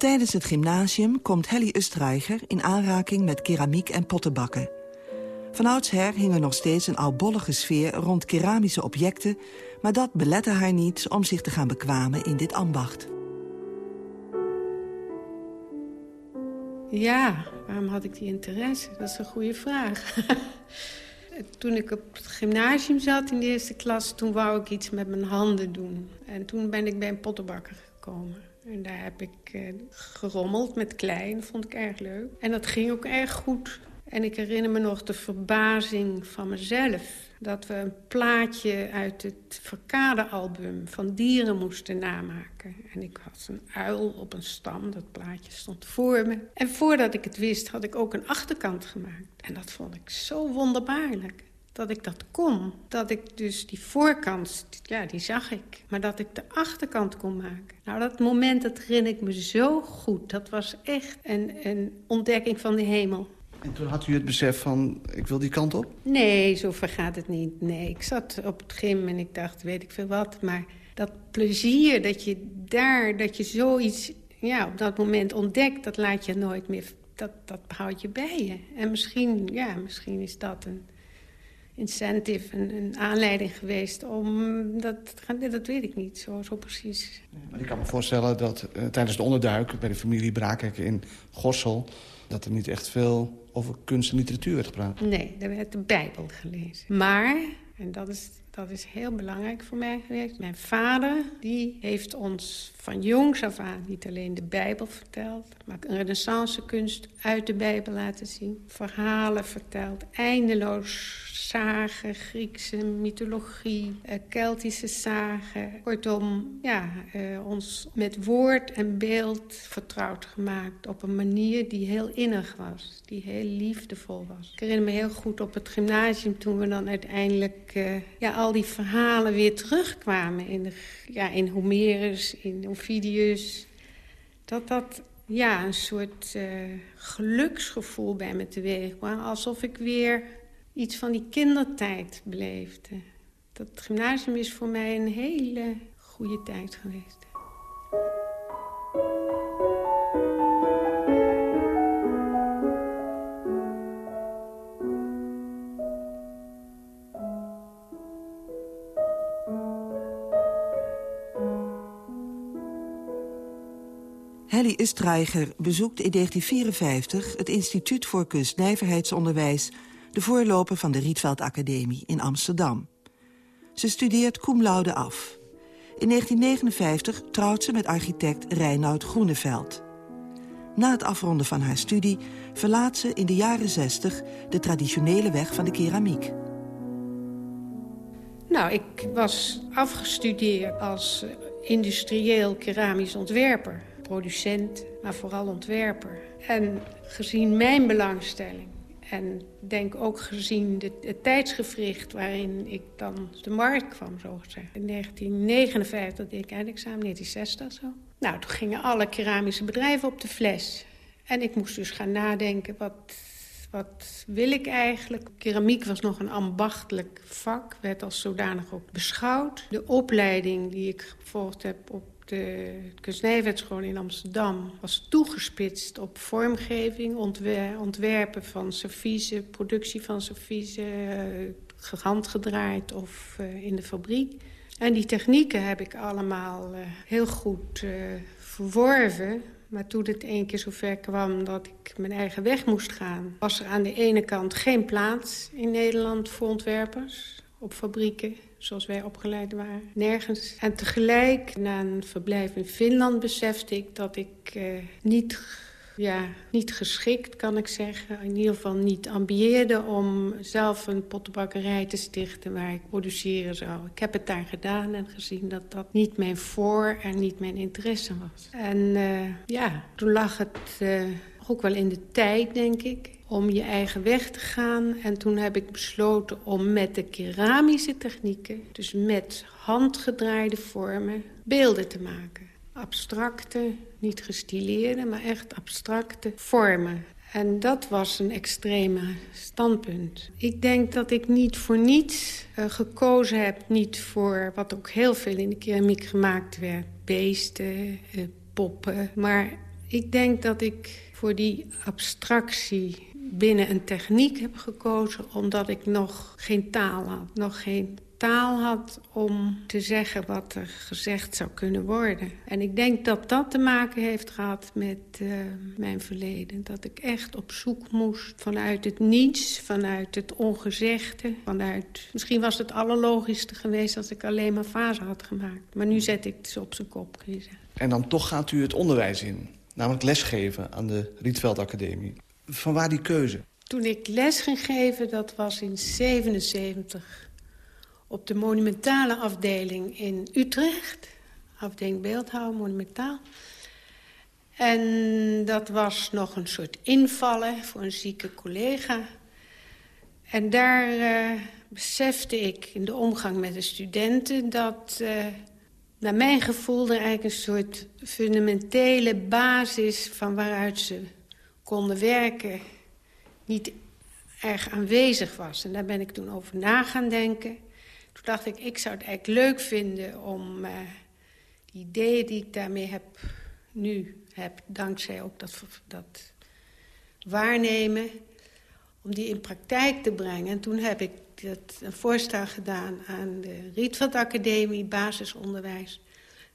I: Tijdens het gymnasium komt Helly Ustreicher in aanraking met keramiek en pottenbakken. Van oudsher hing er nog steeds een oudbollige sfeer rond keramische objecten... maar dat belette haar niet om zich te gaan bekwamen in dit ambacht.
H: Ja, waarom had ik die interesse? Dat is een goede vraag. <laughs> toen ik op het gymnasium zat in de eerste klas... toen wou ik iets met mijn handen doen. En toen ben ik bij een pottenbakker gekomen. En daar heb ik uh, gerommeld met klei. Dat vond ik erg leuk. En dat ging ook erg goed. En ik herinner me nog de verbazing van mezelf dat we een plaatje uit het Verkade-album van dieren moesten namaken. En ik had een uil op een stam, dat plaatje stond voor me. En voordat ik het wist, had ik ook een achterkant gemaakt. En dat vond ik zo wonderbaarlijk dat ik dat kon. Dat ik dus die voorkant, ja, die zag ik. Maar dat ik de achterkant kon maken. Nou, dat moment, dat herinner ik me zo goed. Dat was echt een, een ontdekking van de hemel.
G: En toen had u het besef van, ik wil die kant op?
H: Nee, zo vergaat het niet. Nee, ik zat op het gym en ik dacht, weet ik veel wat. Maar dat plezier dat je daar, dat je zoiets ja, op dat moment ontdekt... dat laat je nooit meer, dat, dat houdt je bij je. En misschien, ja, misschien is dat een incentive, een, een aanleiding geweest om... Dat, dat weet ik niet, zo, zo precies.
G: maar ik kan me voorstellen dat uh, tijdens de onderduik bij de familie Braakek in Gossel... dat er niet echt veel over kunst en literatuur werd gepraat.
H: Nee, er werd de Bijbel gelezen. Maar, en dat is, dat is heel belangrijk voor mij geweest... mijn vader die heeft ons van jongs af aan niet alleen de Bijbel verteld... maar een renaissance kunst uit de Bijbel laten zien. Verhalen verteld, eindeloos zagen, Griekse mythologie, uh, Keltische zagen. Kortom, ja, uh, ons met woord en beeld vertrouwd gemaakt... op een manier die heel innig was, die heel liefdevol was. Ik herinner me heel goed op het gymnasium toen we dan uiteindelijk... Uh, ja, al die verhalen weer terugkwamen in, de, ja, in Homerus, in Ovidius... dat dat ja, een soort geluksgevoel bij me teweeg kwam. Alsof ik weer iets van die kindertijd beleefde. Dat gymnasium is voor mij een hele goede tijd geweest.
I: Helly Ustreiger bezoekt in 1954 het Instituut voor Kunstnijverheidsonderwijs de voorloper van de Rietveld Academie in Amsterdam. Ze studeert cum laude af. In 1959 trouwt ze met architect Reinoud Groeneveld. Na het afronden van haar studie verlaat ze in de jaren 60 de traditionele weg van de keramiek.
H: Nou, ik was afgestudeerd als industrieel keramisch ontwerper. Producent, maar vooral ontwerper. En gezien mijn belangstelling en denk ook gezien de, het tijdsgevricht waarin ik dan de markt kwam, zo gezegd. In 1959 deed ik eindexamen, 1960 zo. Nou, toen gingen alle keramische bedrijven op de fles. En ik moest dus gaan nadenken, wat, wat wil ik eigenlijk? Keramiek was nog een ambachtelijk vak, werd als zodanig ook beschouwd. De opleiding die ik gevolgd heb op de kunstnijverheidschool in Amsterdam was toegespitst op vormgeving, ontwerpen van service, productie van service, uh, handgedraaid of uh, in de fabriek. En die technieken heb ik allemaal uh, heel goed verworven. Maar toen het één keer zover kwam dat ik mijn eigen weg moest gaan... was er aan de ene kant geen plaats in Nederland voor ontwerpers op fabrieken zoals wij opgeleid waren. Nergens. En tegelijk, na een verblijf in Finland, besefte ik dat ik uh, niet, ja, niet geschikt, kan ik zeggen. In ieder geval niet ambieerde om zelf een pottenbakkerij te stichten waar ik produceren zou. Ik heb het daar gedaan en gezien dat dat niet mijn voor- en niet mijn interesse was. En uh, ja, toen lag het uh, ook wel in de tijd, denk ik om je eigen weg te gaan. En toen heb ik besloten om met de keramische technieken... dus met handgedraaide vormen, beelden te maken. Abstracte, niet gestileerde, maar echt abstracte vormen. En dat was een extreme standpunt. Ik denk dat ik niet voor niets uh, gekozen heb... niet voor wat ook heel veel in de keramiek gemaakt werd. Beesten, uh, poppen. Maar ik denk dat ik voor die abstractie binnen een techniek heb gekozen... omdat ik nog geen taal had, nog geen taal had om te zeggen wat er gezegd zou kunnen worden. En ik denk dat dat te maken heeft gehad met uh, mijn verleden. Dat ik echt op zoek moest vanuit het niets, vanuit het ongezegde. Vanuit, misschien was het allerlogischste geweest als ik alleen maar fase had gemaakt. Maar nu zet ik het op zijn kop.
G: En dan toch gaat u het onderwijs in. Namelijk lesgeven aan de Rietveld Academie. Van waar die keuze?
H: Toen ik les ging geven, dat was in 77 op de monumentale afdeling in Utrecht. Afdeling beeldhouw, monumentaal. En dat was nog een soort invallen voor een zieke collega. En daar uh, besefte ik in de omgang met de studenten... dat uh, naar mijn gevoel er eigenlijk een soort fundamentele basis... van waaruit ze konden werken, niet erg aanwezig was. En daar ben ik toen over na gaan denken... Toen dacht ik, ik zou het eigenlijk leuk vinden om uh, die ideeën die ik daarmee heb, nu heb, dankzij ook dat, dat waarnemen, om die in praktijk te brengen. En toen heb ik dat, een voorstel gedaan aan de Rietveld Academie, basisonderwijs.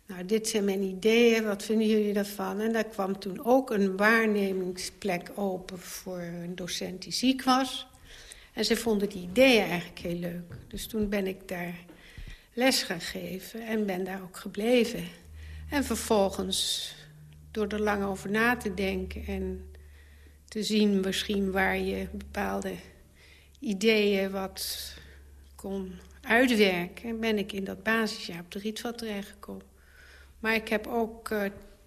H: Nou, dit zijn mijn ideeën, wat vinden jullie daarvan? En daar kwam toen ook een waarnemingsplek open voor een docent die ziek was. En ze vonden die ideeën eigenlijk heel leuk. Dus toen ben ik daar les gaan geven en ben daar ook gebleven. En vervolgens, door er lang over na te denken... en te zien misschien waar je bepaalde ideeën wat kon uitwerken... ben ik in dat basisjaar op de Rietveld terechtgekomen. Maar ik heb ook uh,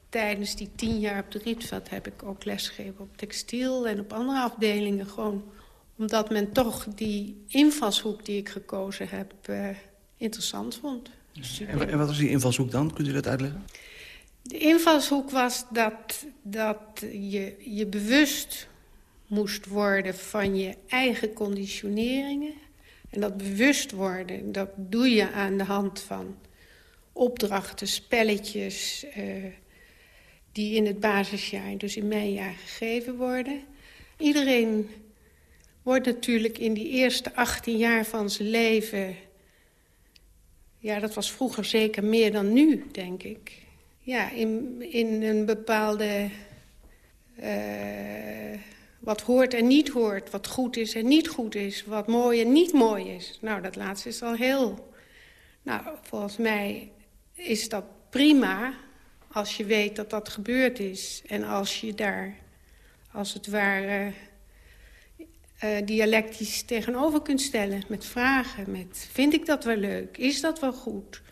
H: tijdens die tien jaar op de Rietveld... heb ik ook lesgegeven op textiel en op andere afdelingen... gewoon omdat men toch die invalshoek die ik gekozen heb uh, interessant vond.
G: En, en wat was die invalshoek dan? Kunt u dat uitleggen?
H: De invalshoek was dat, dat je je bewust moest worden van je eigen conditioneringen. En dat bewust worden, dat doe je aan de hand van opdrachten, spelletjes... Uh, die in het basisjaar, dus in mijn jaar, gegeven worden. Iedereen wordt natuurlijk in die eerste 18 jaar van zijn leven... ja, dat was vroeger zeker meer dan nu, denk ik. Ja, in, in een bepaalde... Uh, wat hoort en niet hoort, wat goed is en niet goed is... wat mooi en niet mooi is. Nou, dat laatste is al heel... Nou, volgens mij is dat prima als je weet dat dat gebeurd is... en als je daar, als het ware uh, dialectisch tegenover kunt stellen. Met vragen, met vind ik dat wel leuk? Is dat wel goed?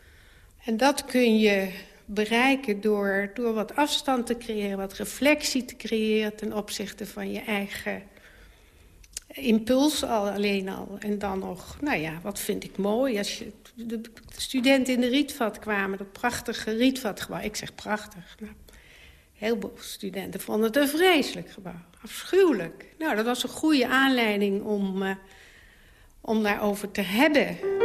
H: En dat kun je bereiken door, door wat afstand te creëren... wat reflectie te creëren ten opzichte van je eigen impuls al, alleen al. En dan nog, nou ja, wat vind ik mooi. Als je, de studenten in de Rietvat kwamen, dat prachtige Rietvatgebouw. Ik zeg prachtig. Nou, Heel veel studenten vonden het een vreselijk gebouw. Afschuwelijk. Nou, dat was een goede aanleiding om, uh, om daarover te hebben.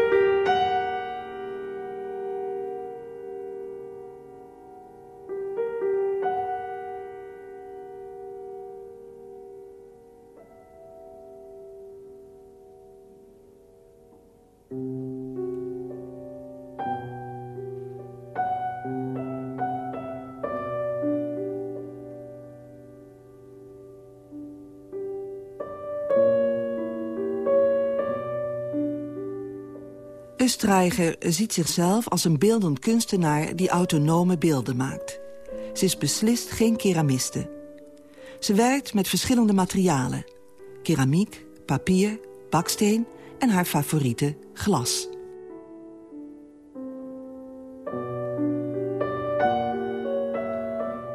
I: Ustreiger ziet zichzelf als een beeldend kunstenaar die autonome beelden maakt. Ze is beslist geen keramiste. Ze werkt met verschillende materialen. Keramiek, papier, baksteen en haar favoriete glas.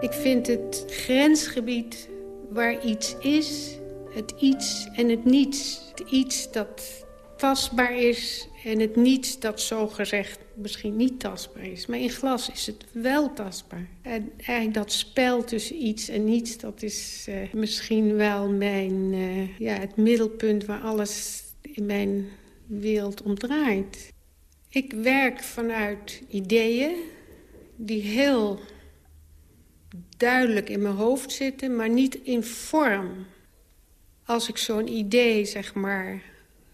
H: Ik vind het grensgebied waar iets is, het iets en het niets. Het iets dat tastbaar is en het niets dat zo gezegd misschien niet tastbaar is. Maar in glas is het wel tastbaar. En eigenlijk dat spel tussen iets en niets... dat is uh, misschien wel mijn, uh, ja, het middelpunt waar alles in mijn wereld om draait. Ik werk vanuit ideeën die heel duidelijk in mijn hoofd zitten... maar niet in vorm. Als ik zo'n idee, zeg maar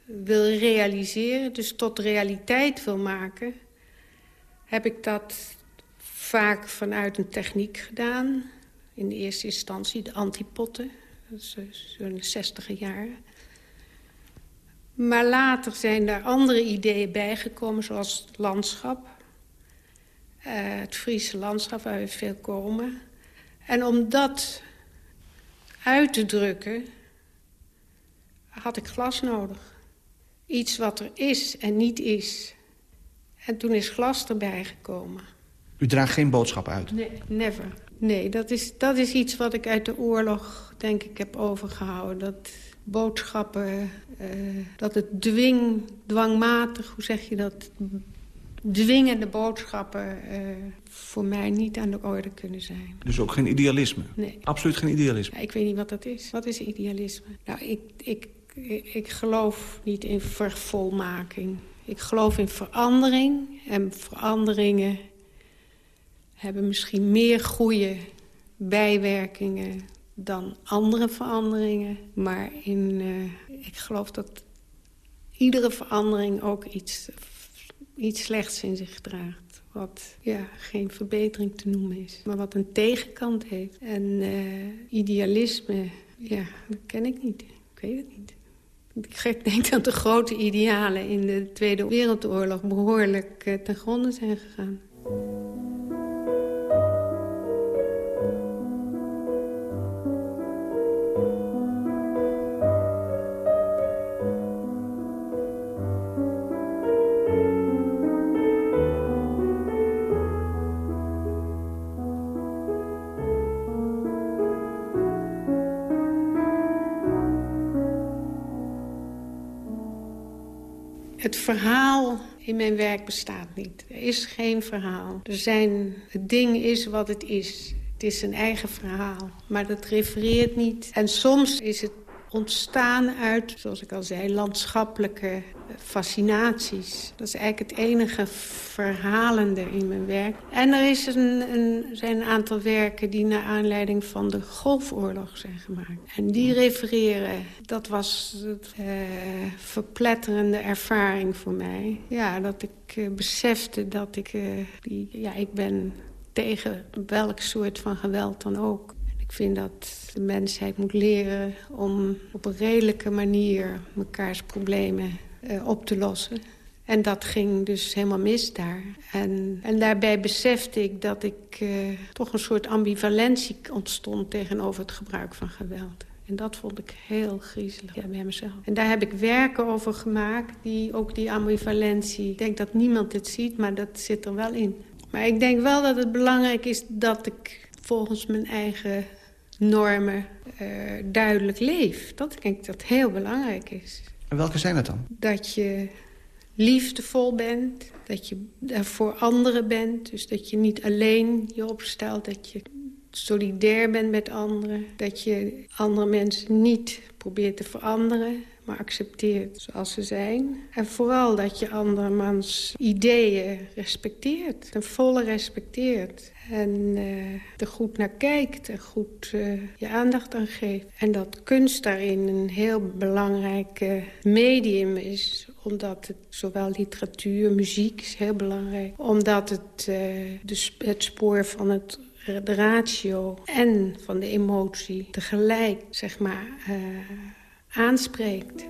H: wil realiseren, dus tot realiteit wil maken... heb ik dat vaak vanuit een techniek gedaan. In de eerste instantie de antipotten, is zo'n 60 jaren. Maar later zijn daar andere ideeën bijgekomen, zoals het landschap. Uh, het Friese landschap, waar we veel komen. En om dat uit te drukken, had ik glas nodig. Iets wat er is en niet is. En toen is glas erbij gekomen.
G: U draagt geen boodschap uit?
H: Nee, never. Nee, dat is, dat is iets wat ik uit de oorlog, denk ik, heb overgehouden. Dat boodschappen, uh, dat het dwing, dwangmatig, hoe zeg je dat... dwingende boodschappen uh, voor mij niet aan de orde kunnen zijn.
G: Dus ook geen idealisme?
H: Nee.
G: Absoluut geen idealisme?
H: Ja, ik weet niet wat dat is. Wat is idealisme? Nou, ik, ik, ik, geloof niet in vervolmaking. Ik geloof in verandering. En veranderingen hebben misschien meer goede bijwerkingen dan andere veranderingen. Maar in, uh, ik geloof dat iedere verandering ook iets, iets slechts in zich draagt. Wat ja, geen verbetering te noemen is, maar wat een tegenkant heeft. En uh, idealisme, ja, dat ken ik niet. Ik weet het niet. Ik denk dat de grote idealen in de Tweede Wereldoorlog behoorlijk uh, ten gronde zijn gegaan. In mijn werk bestaat niet. Er is geen verhaal. Er zijn, het ding is wat het is. Het is een eigen verhaal, maar dat refereert niet. En soms is het ontstaan uit, zoals ik al zei, landschappelijke fascinaties. Dat is eigenlijk het enige verhalende in mijn werk. En er is een, een, zijn een aantal werken die naar aanleiding van de Golfoorlog zijn gemaakt. En die refereren, dat was een uh, verpletterende ervaring voor mij. Ja, dat ik uh, besefte dat ik, die, ja, ik ben tegen welk soort van geweld dan ook. Ik vind dat de mensheid moet leren om op een redelijke manier mekaars problemen uh, op te lossen. En dat ging dus helemaal mis daar. En, en daarbij besefte ik dat ik uh, toch een soort ambivalentie ontstond tegenover het gebruik van geweld. En dat vond ik heel griezelig ja, bij mezelf. En daar heb ik werken over gemaakt, die ook die ambivalentie... Ik denk dat niemand dit ziet, maar dat zit er wel in. Maar ik denk wel dat het belangrijk is dat ik volgens mijn eigen normen uh, duidelijk leef. Dat denk ik dat heel belangrijk is.
G: En welke zijn dat dan?
H: Dat je liefdevol bent, dat je voor anderen bent. Dus dat je niet alleen je opstelt, dat je solidair bent met anderen. Dat je andere mensen niet probeert te veranderen, maar accepteert zoals ze zijn. En vooral dat je andermans ideeën respecteert, ten volle respecteert. En uh, er goed naar kijkt en goed uh, je aandacht aan geeft. En dat kunst daarin een heel belangrijk medium is. Omdat het zowel literatuur, muziek is heel belangrijk. Omdat het de, het spoor van het de ratio en van de emotie tegelijk, zeg maar, aanspreekt.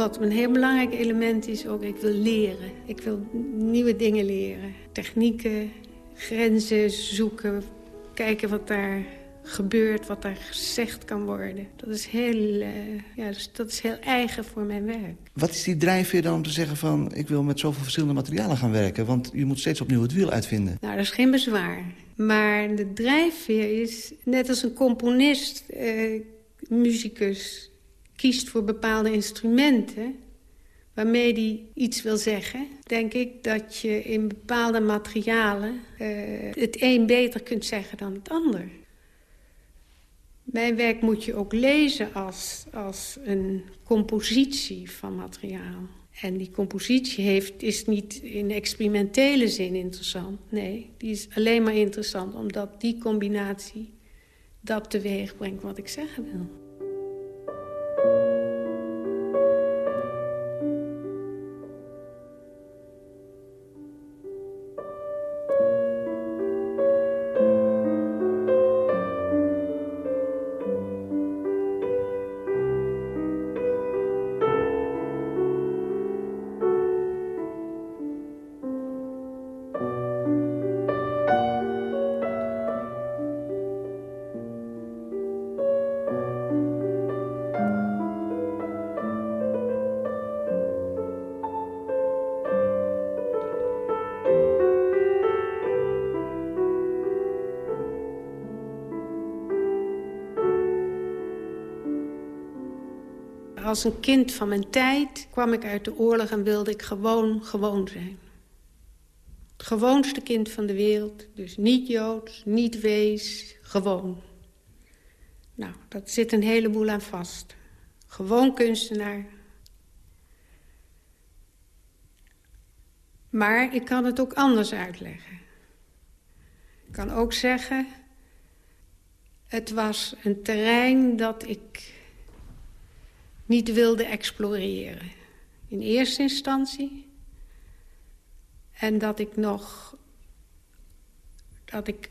H: Wat een heel belangrijk element is ook, ik wil leren. Ik wil nieuwe dingen leren. Technieken, grenzen zoeken, kijken wat daar gebeurt, wat daar gezegd kan worden. Dat is heel, uh, ja, dus dat is heel eigen voor mijn werk.
G: Wat is die drijfveer dan om te zeggen van... ik wil met zoveel verschillende materialen gaan werken? Want je moet steeds opnieuw het wiel uitvinden.
H: Nou, dat is geen bezwaar. Maar de drijfveer is, net als een componist, uh, muzikus kiest voor bepaalde instrumenten... waarmee hij iets wil zeggen... denk ik dat je in bepaalde materialen uh, het een beter kunt zeggen dan het ander. Mijn werk moet je ook lezen als, als een compositie van materiaal. En die compositie heeft, is niet in experimentele zin interessant. Nee, die is alleen maar interessant omdat die combinatie dat teweeg brengt wat ik zeggen wil. thank you. Als een kind van mijn tijd kwam ik uit de oorlog en wilde ik gewoon gewoon zijn. Het gewoonste kind van de wereld, dus niet Joods, niet Wees, gewoon. Nou, dat zit een heleboel aan vast. Gewoon kunstenaar. Maar ik kan het ook anders uitleggen. Ik kan ook zeggen... het was een terrein dat ik niet wilde exploreren. In eerste instantie. En dat ik nog... Dat ik...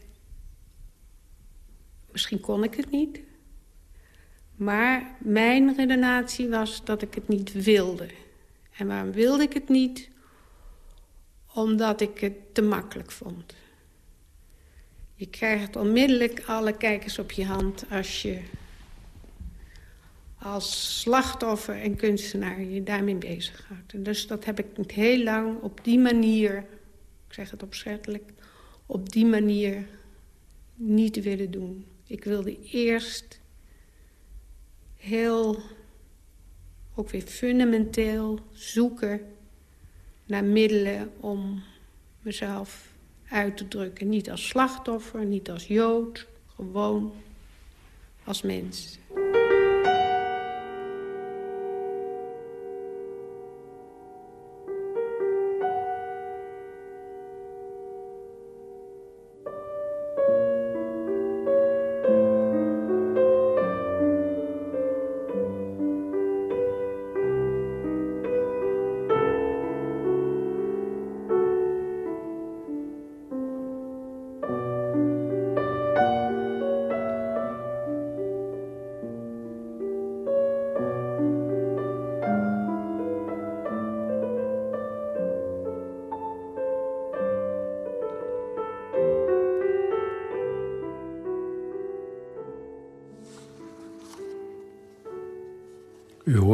H: Misschien kon ik het niet. Maar mijn redenatie was dat ik het niet wilde. En waarom wilde ik het niet? Omdat ik het te makkelijk vond. Je krijgt onmiddellijk alle kijkers op je hand als je als slachtoffer en kunstenaar je daarmee bezighoudt. En dus dat heb ik heel lang op die manier, ik zeg het opzettelijk, op die manier niet willen doen. Ik wilde eerst heel, ook weer fundamenteel zoeken naar middelen om mezelf uit te drukken. Niet als slachtoffer, niet als Jood, gewoon als mens.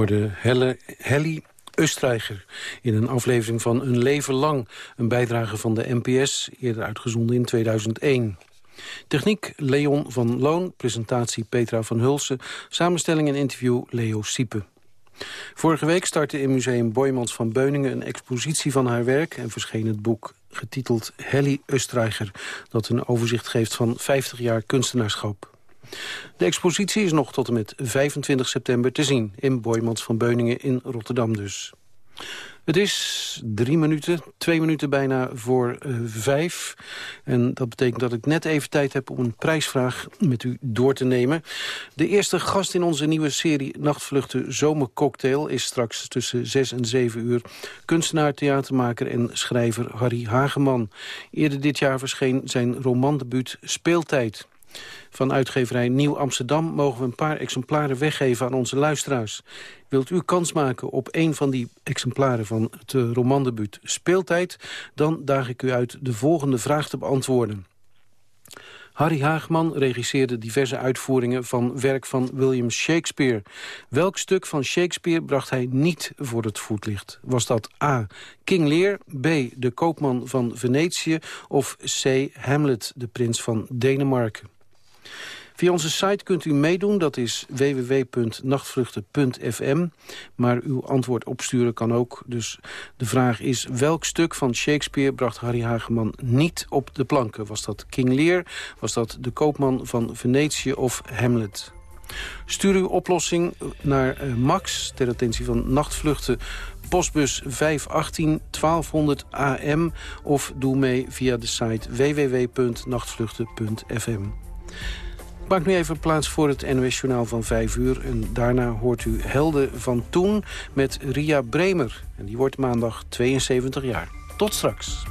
D: Hoorde Helle, Helly Ustreiger in een aflevering van Een Leven Lang. Een bijdrage van de NPS, eerder uitgezonden in 2001. Techniek Leon van Loon, presentatie Petra van Hulsen... samenstelling en interview Leo Siepe. Vorige week startte in Museum Boymans van Beuningen... een expositie van haar werk en verscheen het boek getiteld Helly Ustreiger... dat een overzicht geeft van 50 jaar kunstenaarschap. De expositie is nog tot en met 25 september te zien... in Boymans van Beuningen in Rotterdam dus. Het is drie minuten, twee minuten bijna voor uh, vijf. En dat betekent dat ik net even tijd heb om een prijsvraag met u door te nemen. De eerste gast in onze nieuwe serie Nachtvluchten Zomercocktail... is straks tussen zes en zeven uur kunstenaar, theatermaker en schrijver Harry Hageman. Eerder dit jaar verscheen zijn romandebuut Speeltijd. Van uitgeverij Nieuw Amsterdam mogen we een paar exemplaren weggeven aan onze luisteraars. Wilt u kans maken op een van die exemplaren van het eh, romandebuut Speeltijd... dan daag ik u uit de volgende vraag te beantwoorden. Harry Haagman regisseerde diverse uitvoeringen van werk van William Shakespeare. Welk stuk van Shakespeare bracht hij niet voor het voetlicht? Was dat A. King Lear, B. De koopman van Venetië of C. Hamlet, de prins van Denemarken? Via onze site kunt u meedoen, dat is www.nachtvluchten.fm. Maar uw antwoord opsturen kan ook. Dus de vraag is, welk stuk van Shakespeare bracht Harry Hageman niet op de planken? Was dat King Lear, was dat De Koopman van Venetië of Hamlet? Stuur uw oplossing naar uh, Max ter attentie van nachtvluchten postbus 518 1200 AM of doe mee via de site www.nachtvluchten.fm. Maak nu even plaats voor het NOS Journaal van 5 uur. En daarna hoort u Helden van Toen met Ria Bremer. En die wordt maandag 72 jaar. Tot straks.